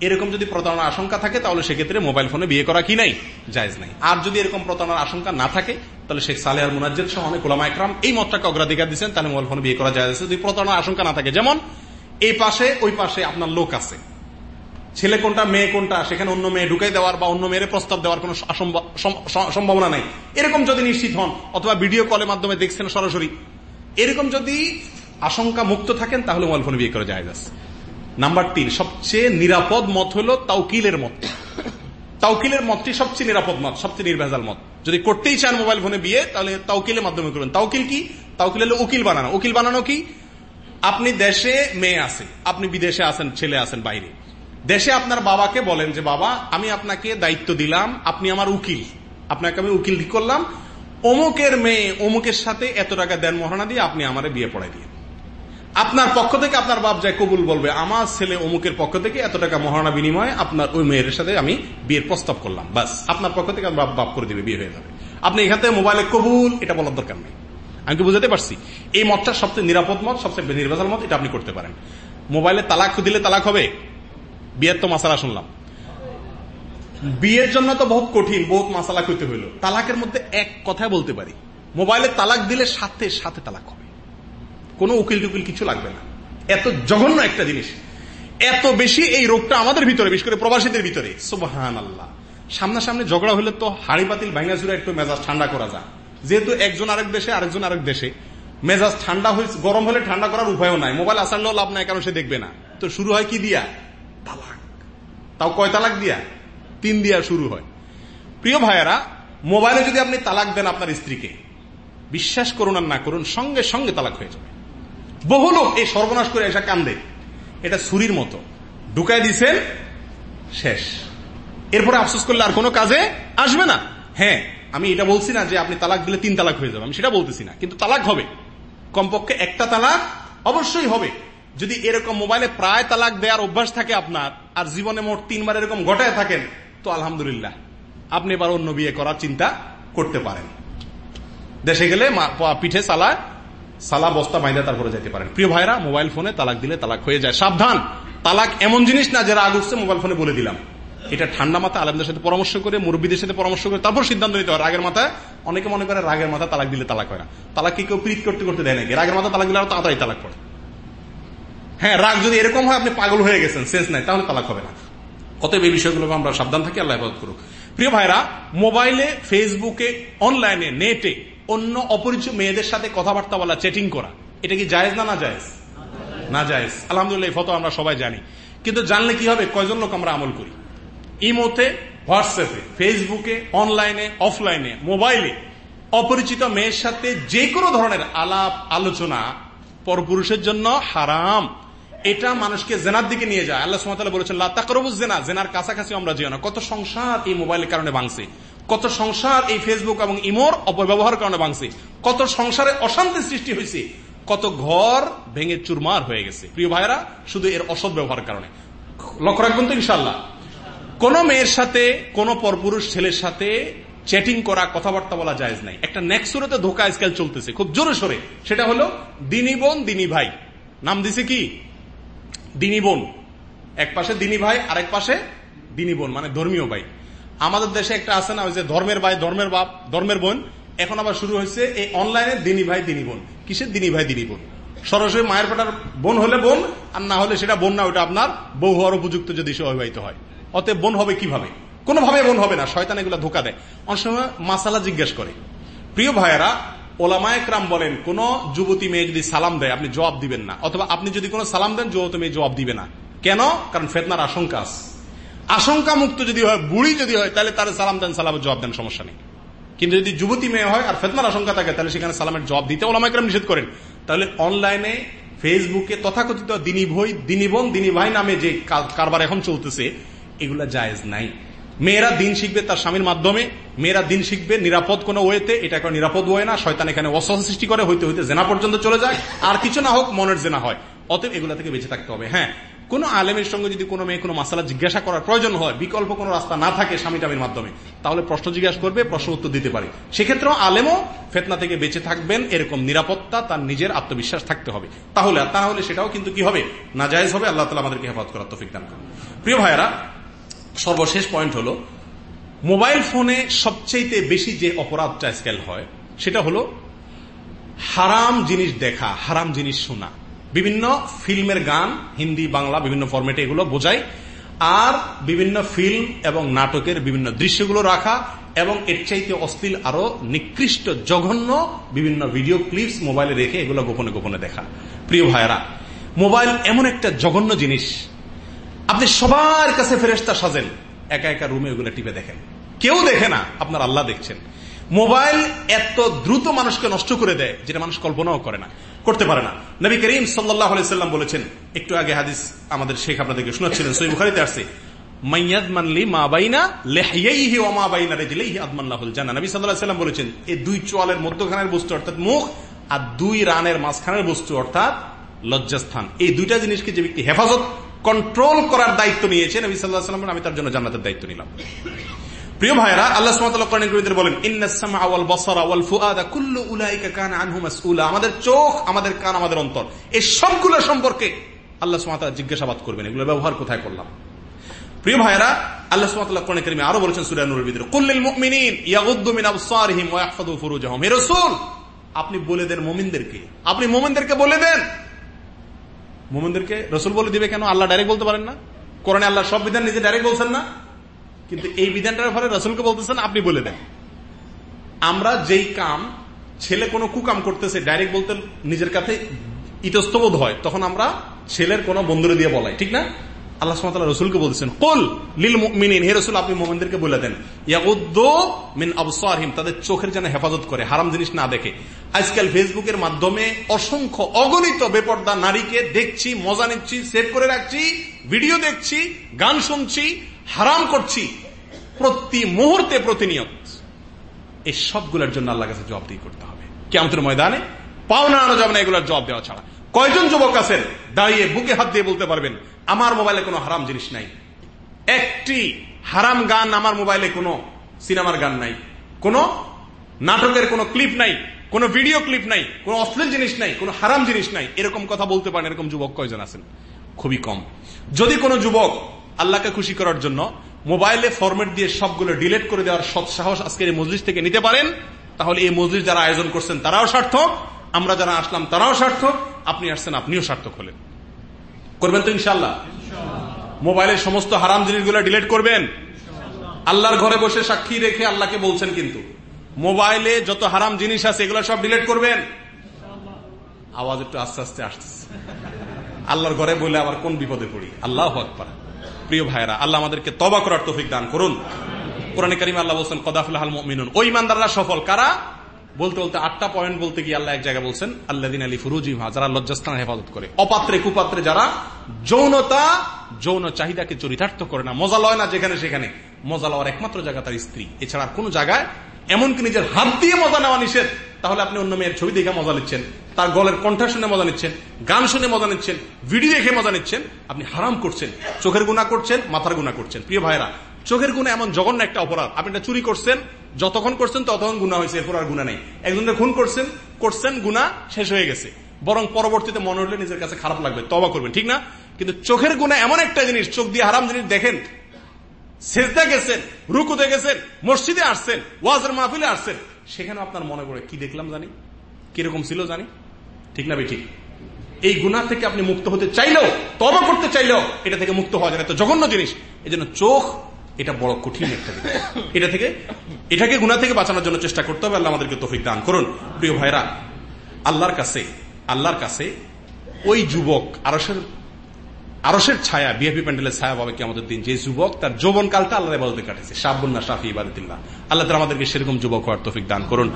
এরকম যদি প্রতারণার আশঙ্কা থাকে, তাহলে সেক্ষেত্রে মোবাইল ফোনে বিয়ে করা কি নাই? জায়জ নাই। আর যদি এরকম প্রতারণার আশঙ্কা না থাকে, তাহলে শেখ সালে আর মুনাজ্জেদ সহ অনেক ওলামা একরাম এই মতটাকে অগ্রাধিকার দিচ্ছেন, তাহলে মোবাইল ফোনে বিয়ে করা যায়। যদি প্রতারণার আশঙ্কা না থাকে, যেমন এই পাশে, ওই পাশে আপনার লোক আছে ছেলে কোনটা, মেয়ে কোনটা, সেখানে অন্য মেয়ে ঢুকাই দেওয়ার বা অন্য মেয়ের প্রস্তাব দেওয়ার কোন সম্ভাবনা নাই। এরকম যদি নিশ্চিত হন, অথবা ভিডিও কলের মাধ্যমে দেখছেন সরাসরি, এরকম যদি আশঙ্কা মুক্ত থাকেন, তাহলে মোবাইল ফোনে বিয়ে করা যায় নাম্বার তিন, সবচেয়ে নিরাপদ মত হলো তাউকিলের মত। তাউকিলের মতটি সবচেয়ে নিরাপদ মত, সবচেয়ে নির্ভেজাল মত। যদি করতেই চান মোবাইল ফোনে বিয়ে, তাহলে তাউকিলের মাধ্যমে করবেন তাউকিল কি? তাউকিল হলো উকিল বানানো। উকিল বানানো কি? আপনি দেশে মেয়ে আছে আপনি বিদেশে আছেন, ছেলে আছেন, বাইরে। দেশে আপনার বাবাকে বলেন যে, বাবা, আমি আপনাকে দায়িত্ব দিলাম, আপনি আমার উকিল। আপনাকে আমি উকিল করলাম। অমুকের মেয়ে অমুকের সাথে এত টাকা দেন মহানা দিয়ে আপনি আমার বিয়ে পড়াই দিয়ে আপনার পক্ষ থেকে আপনার বাপ যায় কবুল বলবে, আমার ছেলে অমুকের পক্ষ থেকে এত টাকা মহারণা বিনিময়ে আপনার ওই মেয়ের সাথে আমি বিয়ের প্রস্তাব করলাম। বাস, আপনার পক্ষ থেকে বাপ বাপ করে দিবে, বিয়ে হয়ে যাবে। আপনি এখান থেকে মোবাইলে কবুল, এটা বলার দরকার নেই। আমি কি বুঝাতে পারছি? এই মতটা সবচেয়ে নিরাপদ মত, সবচেয়ে নির্বাচন মত, এটা আপনি করতে পারেন। মোবাইলে তালাক দিলে তালাক হবে বিয়ের তো মাসালা শুনলাম। বিয়ের জন্য তো বহুত কঠিন, বহুত মাসালা করতে হইল। তালাকের মধ্যে এক কথা বলতে পারি, মোবাইলে তালাক দিলে সাথে সাথে তালাক হবে। কোনো উকিল টুকিল কিছু লাগবে না। এত জঘন্য একটা জিনিস। এত বেশি এই রোগটা আমাদের ভিতরে, বিশেষ করে প্রবাসীদের ভিতরে। সুবাহান আল্লাহ সামনাসামনি ঝগড়া হলে তো হাড়ি পাতিল ভাঙ্গা চুরা একটু মেজাজ ঠান্ডা করা যায়। যেহেতু একজন আরেক দেশে, আরেকজন আরেক দেশে, মেজাজ ঠান্ডা হয়েছে গরম হলে ঠান্ডা করার উপায়ও নাই। মোবাইল আসারলেও লাভ নাই, কারণ সে দেখবে না। তো শুরু হয় কি দিয়া? তালাক। তাও কয় তালাক দিয়া? তিন দিয়া শুরু হয়। প্রিয় ভাইয়েরা, মোবাইলে যদি আপনি তালাক দেন আপনার স্ত্রীকে, বিশ্বাস করুন আর না করুন, সঙ্গে সঙ্গে তালাক হয়ে যাবে। বহু লোক এই সর্বনাশ করে এসা কান্দে। এটা ছুরির মতো। ঢুকাই দিছেন, শেষ। এরপরে আফসোস করলে আর কোনো কাজে আসবে না। হ্যাঁ আমি এটা বলছি না যে আপনি তালাক দিলে তিন তালাক হয়ে যাবে, আমি সেটা বলতেছি না। কিন্তু তালাক হবে। কমপক্ষে একটা তালাক অবশ্যই হবে। যদি এরকম মোবাইলে প্রায় তালাক দেওয়ার অভ্যাস থাকে আপনার, আর জীবনে মোট তিনবার এরকম ঘটায় থাকেন, তো আলহামদুলিল্লাহ, আপনি এবার অন্য বিয়ে করার চিন্তা করতে পারেন। দেশে গেলে পিঠে চালায় সালা বস্তা বাইদা তারপরে যেতে পারেন। প্রিয় ভাইরা, মোবাইল ফোনে তালাক দিলে তালাক হয়ে যায়। সাবধান! তালাক এমন জিনিস না, যারা আগ উঠছে মোবাইল ফোনে বলে দিলাম। এটা ঠান্ডা মাথা আলমদের সাথে পরামর্শ করে, মুরব্বীদের সাথে পরামর্শ করে, তারপর সিদ্ধান্ত নিতে হয়। রাগের মাথায়, অনেকে মনে করে রাগের মাথা তালাক দিলে তালাক হয় না। তালাক কি কেউ প্রীত করতে করতে দেয় নাকি রাগের মাথা তালাক দিলে তাড়াতাড়ি তালাক পড়ে। হ্যাঁ রাগ যদি এরকম হয়, আপনি পাগল হয়ে গেছেন সেন্স নাই, তাহলে তালাক হবে না। অতএব এই বিষয়গুলো আমরা সাবধান থাকি, আল্লাহ হেফাজত করুক। প্রিয় ভাইরা মোবাইলে, ফেসবুকে, অনলাইনে, নেটে অন্য অপরিচিত মেয়েদের সাথে কথাবার্তা বলা চেটিং করা, এটা কি জায়েজ না না জায়েজ? না জায়েজ। আলহামদুলিল্লাহ ফটো আমরা সবাই জানি। কিন্তু জানলে কি হবে, কয়জন লোক আমরা আমল করি? ইমোতে, হোয়াটসঅ্যাপে, ফেসবুকে, অনলাইনে, অফলাইনে, মোবাইলে অপরিচিত মেয়ের সাথে যে কোনো ধরনের আলাপ, আলোচনা, পরপুরুষের জন্য হারাম। এটা মানুষকে জেনার দিকে নিয়ে যায়। আল্লাহ সুমাতাল বলেছেন লাতাকরবুজ জেনা, জেনার কাছাকাছি আমরা যেও না। কত সংসার এই মোবাইলের কারণে ভাঙছে। কত সংসার এই ফেসবুক এবং ইমোর অপব্যবহার কারণে ভাঙছে। কত সংসারে অশান্তি সৃষ্টি হয়েছে। কত ঘর ভেঙে চুরমার হয়ে গেছে। প্রিয় ভাইরা শুধু এর অসৎ ব্যবহারের কারণে। লক্ষ্য রাখবেন তো ইনশাল্লাহ কোন মেয়ের সাথে, কোন পরপুরুষ ছেলের সাথে চ্যাটিং করা, কথাবার্তা বলা যায় নাই। একটা নেক্সুরতে ধোকা আজকাল চলতেছে। খুব জোরে সরে। সেটা হলো, দিনী বোন, দিনী ভাই। নাম দিছে কি? দিনী বোন। এক পাশে দিনী ভাই আর এক পাশে দিনী বোন মানে ধর্মীয় ভাই। আমাদের দেশে একটা আছে না, ওই যে ধর্মের ভাই, ধর্মের বাপ, ধর্মের বোন। এখন আবার শুরু হয়েছে এই অনলাইনে দিনী ভাই, দিনী বোন। কিসের দিনী ভাই, দিনী বোন? সরাসরি মায়ের পেটার বোন হলে বোন, আর না হলে সেটা বোন না, ওটা আপনার বউ হওয়ার উপযুক্ত যদি সে অবিবাহিত হয়। অতএব বোন হবে কীভাবে? কোনোভাবে বোন হবে না, শয়তান এগুলো ধোকা দেয়। অনেক সময় মাসালা জিজ্ঞেস করে, প্রিয় ভাইয়েরা ওলামায়করাম বলেন, কোন যুবতী মেয়ে যদি সালাম দেয়, আপনি জবাব দিবেন না। অথবা আপনি যদি কোনো সালাম দেন, যুবতী মেয়ে জবাব দিবে না। কেন? কারণ ফেতনার আশঙ্কা আছে। আশঙ্কা মুক্ত যদি হয়, বুড়ি যদি হয়, তাহলে তার সালাম দেন, সালামের জবাব দেন, সমস্যা নেই। কিন্তু যদি যুবতী মেয়ে হয় আর ফেতনার আশঙ্কা থাকে, তাহলে সেখানে সালামের জবাব দিতে ওলামাইকরাম নিষেধ করেন। তাহলে অনলাইনে, ফেসবুকে, তথাকথিত দিনী ভই, দিনী বোন, দিনী ভাই নামে যে কারবার এখন চলতেছে, এগুলা জায়েজ নাই। মেয়েরা দিন শিখবে তার স্বামীর মাধ্যমে, মেয়েরা দিন শিখবে নিরাপদ কোনো ওয়েতে, এটা কোনো নিরাপদ ওয়ে না, শয়তান এখানে অসহ সৃষ্টি করে, হইতে হইতে জেনা পর্যন্ত চলে যায়, আর কিছু না হোক মনের জেনা হয়। অতএব এগুলা থেকে বেঁচে থাকতে হবে। হ্যাঁ কোন আলেমের সঙ্গে যদি কোনো মেয়ে কোনো মাসালা জিজ্ঞাসা করার প্রয়োজন হয়, বিকল্প কোনো রাস্তা না থাকে স্বামী টামির মাধ্যমে, তাহলে প্রশ্ন জিজ্ঞাসা করবে, প্রশ্ন উত্তর দিতে পারে। সেক্ষেত্রে আলেমও ফেতনা থেকে বেঁচে থাকবেন, এরকম নিরাপত্তা তার নিজের আত্মবিশ্বাস থাকতে হবে। তাহলে, আর তাহলে সেটাও কিন্তু কি হবে? না হবে, আল্লাহ তালা আমাদেরকে হেফাজত করার তফিক দান প্রিয় ভাইয়েরা সর্বশেষ পয়েন্ট হলো মোবাইল ফোনে সবচেয়ে বেশি যে অপরাধটা স্কেল হয়, সেটা হলো হারাম জিনিস দেখা, হারাম জিনিস শোনা। বিভিন্ন ফিল্মের গান, হিন্দি, বাংলা, বিভিন্ন ফরম্যাটে এগুলো বোঝায়, আর বিভিন্ন ফিল্ম এবং নাটকের বিভিন্ন দৃশ্যগুলো রাখা, এবং এর চাইতে অশ্লীল আরও নিকৃষ্ট, জঘন্য বিভিন্ন ভিডিও ক্লিপস মোবাইলে রেখে এগুলো গোপনে গোপনে দেখা। প্রিয় ভাইয়েরা মোবাইল এমন একটা জঘন্য জিনিস আপনি সবার কাছে ফেরেস্তা সাজেন। একা একা রুমে ওগুলো টিপে দেখেন। কেউ দেখে না, আপনার আল্লাহ দেখছেন। মোবাইল এত দ্রুত মানুষকে নষ্ট করে দেয়, যেটা মানুষ কল্পনাও করে না, করতে পারে না। নবী করিম সাল্লাম বলেছেন, একটু আগে হাদিস আমাদের শেখ আপনাদেরকে শোনাচ্ছিলেন, সই আসছে বলেছেন এই দুই চোয়ালের মধ্যখানের বস্তু অর্থাৎ মুখ আর দুই রানের মাঝখানের বস্তু অর্থাৎ লজ্জাস্থান। এই দুইটা জিনিসকে যে ব্যক্তি হেফাজত কন্ট্রোল করার দায়িত্ব নিয়েছেন নবী সাল্লাহ সাল্লাম আমি তার জন্য জান্নাতের দায়িত্ব নিলাম। প্রিয় ভাইরা আল্লাহ বলেন আমাদের চোখ, আমাদের কান, আমাদের অন্তর, এই সবগুলো সম্পর্কে আল্লাহ সুমাতা জিজ্ঞাসাবাদ করবেন। এগুলো ব্যবহার কোথায় করলাম? প্রিয় ভাইরা আল্লাহ সুমাতাল্লাহ আরও বলেছেন সুরানুর আপনি বলে দেন মুমিনদেরকে। আপনি মুমিনদেরকে বলে দেন। মুমিনদেরকে রসুল বলে দিবে কেন? আল্লাহ ডাইরেক্ট বলতে পারেন না। কোরআনে আল্লাহ সব বিধান নিজে ডাইরেক্ট বলছেন না। কিন্তু এই বিধানটার ফলে রসুলকে বলতেছেন, আপনি বলে দেন। আমরা যেই কাম, ছেলে কোনো কুকাম করতেছে ডাইরেক্ট বলতে নিজের কাছে ইতস্তবোধ হয়, তখন আমরা ছেলের কোনো বন্ধুরে দিয়ে বলাই, ঠিক না? আল্লাহ রসুলকে বলতেছেন, কোল মিনিন হে রসুল, আপনি মোমেনদেরকে বলে দেন মিন আবসারহিম তাদের চোখের যেন হেফাজত করে, হারাম জিনিস না দেখে। আজকাল ফেসবুকের মাধ্যমে অসংখ্য অগণিত বেপর্দা নারীকে দেখছি, মজা নিচ্ছি, সেভ করে রাখছি, ভিডিও দেখছি, গান শুনছি, হারাম করছি, প্রতি মুহূর্তে প্রতিনিয়ত। এই সবগুলোর জন্য আল্লাহ কাছে জবাবদিহি করতে হবে। কেমতের ময়দানে পাওনা আনা যাবে না এগুলোর জবাব দেওয়া ছাড়া। কয়জন যুবক আছেন? দাঁড়িয়ে বুকে হাত দিয়ে বলতে পারবেন আমার মোবাইলে কোনো হারাম জিনিস নাই। একটি হারাম গান আমার মোবাইলে কোনো সিনেমার গান নাই। কোন নাটকের কোনো ক্লিপ নাই, কোন ভিডিও ক্লিপ নাই, কোন অশ্লীল জিনিস নাই, কোন হারাম জিনিস নাই। এরকম কথা বলতে পারেন, এরকম যুবক কয়জন আছেন? খুবই কম। যদি কোনো যুবক আল্লাহকে খুশি করার জন্য মোবাইলে ফরমেট দিয়ে সবগুলো ডিলেট করে দেওয়ার সৎসাহস আজকের এই মজলিস থেকে নিতে পারেন, তাহলে এই মজলিস যারা আয়োজন করছেন তারাও সার্থক, আমরা যারা আসলাম তারাও সার্থক, আপনি আসছেন আপনিও সার্থক হলেন। করবেন তো ইনশাল্লাহ মোবাইলের সমস্ত হারাম জিনিসগুলো ডিলেট করবেন? আল্লাহর ঘরে বসে সাক্ষী রেখে আল্লাহকে বলছেন কিন্তু। মোবাইলে যত হারাম জিনিস আছে, এগুলো সব ডিলেট করবেন? আওয়াজ একটু আস্তে আস্তে আসতেছে আল্লাহর ঘরে বলে আবার কোন বিপদে পড়ি? আল্লাহ আকবার। প্রিয় ভাইরা আল্লাহ আমাদেরকে তবা করার তৌফিক দান করুন। কোরআনে কারিম আল্লাহ বলছেন, কদাফুল মিনুন ওই ইমানদাররা সফল কারা? বলতে বলতে আটটা পয়েন্ট বলতে গিয়ে আল্লাহ এক জায়গায় বলছেন আল্লাহ দিন আলী ফুরুজিমা যারা লজ্জাস্থান হেফাজত করে। অপাত্রে, কুপাত্রে যারা যৌনতা, যৌন চাহিদাকে চরিতার্থ করে না, মজা লয় না যেখানে সেখানে। মজা লওয়ার একমাত্র জায়গা তার স্ত্রী। এছাড়া কোন জায়গায় এমনকি নিজের হাত দিয়ে মজা নেওয়া নিষেধ। তাহলে আপনি অন্য মেয়ের ছবি দেখে মজা নিচ্ছেন, তার গলের কণ্ঠা শুনে মজা নিচ্ছেন, গান শুনে মজা নিচ্ছেন, ভিডিও দেখে মজা নিচ্ছেন, আপনি হারাম করছেন, চোখের গুণা করছেন, মাথার গুণা করছেন। প্রিয় ভাইরা চোখের গুণা এমন জঘন্য একটা অপরাধ। আপনি এটা চুরি করছেন, যতক্ষণ করছেন ততক্ষণ গুণা হয়েছে, এরপর আর গুণা নেই। একজনের খুন করছেন করছেন গুণা শেষ হয়ে গেছে। বরং পরবর্তীতে মনে হলে নিজের কাছে খারাপ লাগবে তবা করবেন, ঠিক না? কিন্তু চোখের গুণা এমন একটা জিনিস, চোখ দিয়ে হারাম জিনিস দেখেন। সেজদা গেছেন, রুকুতে গেছেন, মসজিদে আসছেন, ওয়াজের মাহফিলে আসছেন। সেখানে আপনার মনে পড়ে, কি দেখলাম জানি? কীরকম ছিল জানি? ঠিক না ঠিক। এই গুণা থেকে আপনি মুক্ত হতে চাইলেও তবা করতে চাইলেও এটা থেকে মুক্ত হওয়া যায় এত জঘন্য জিনিস। এই জন্য চোখ এটা বড় কঠিন একটা এটা থেকে এটাকে গুণা থেকে বাঁচানোর জন্য চেষ্টা করতে হবে, আল্লাহ আমাদেরকে তফিক দান করুন। প্রিয় ভাইরা আল্লাহর কাছে আল্লাহর কাছে ওই যুবক আরসের আরসের ছায়া বিএপি প্যান্ডেলের ছায়া পাবে কি আমাদের দিন। যে যুবক তার যৌবন কালটা আল্লাহ ইবাদতে কাটেছে সাবুন্না শাফি ইবাদতিল্লাহ। আল্লাহ তালা আমাদেরকে সেরকম যুবক হওয়ার তফিক দান করুন।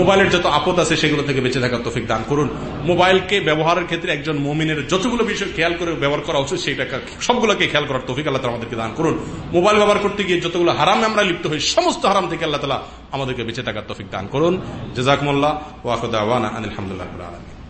মোবাইলের যত আপদ আছে সেগুলো থেকে বেঁচে থাকার তফিক দান করুন। মোবাইলকে ব্যবহারের ক্ষেত্রে একজন মমিনের যতগুলো বিষয় খেয়াল করে ব্যবহার করা উচিত সেটা সবগুলোকে খেয়াল করার তফিক আল্লাহ তালা আমাদেরকে দান করুন। মোবাইল ব্যবহার করতে গিয়ে যতগুলো হারামে আমরা লিপ্ত হই, সমস্ত হারাম থেকে আল্লাহ তালা আমাদেরকে বেঁচে থাকার তফিক দান করুন। জেজাকমুল্লাহ ওয়াকুদ্দাওয়ানা আলহামদুলিল্লাহ আলমী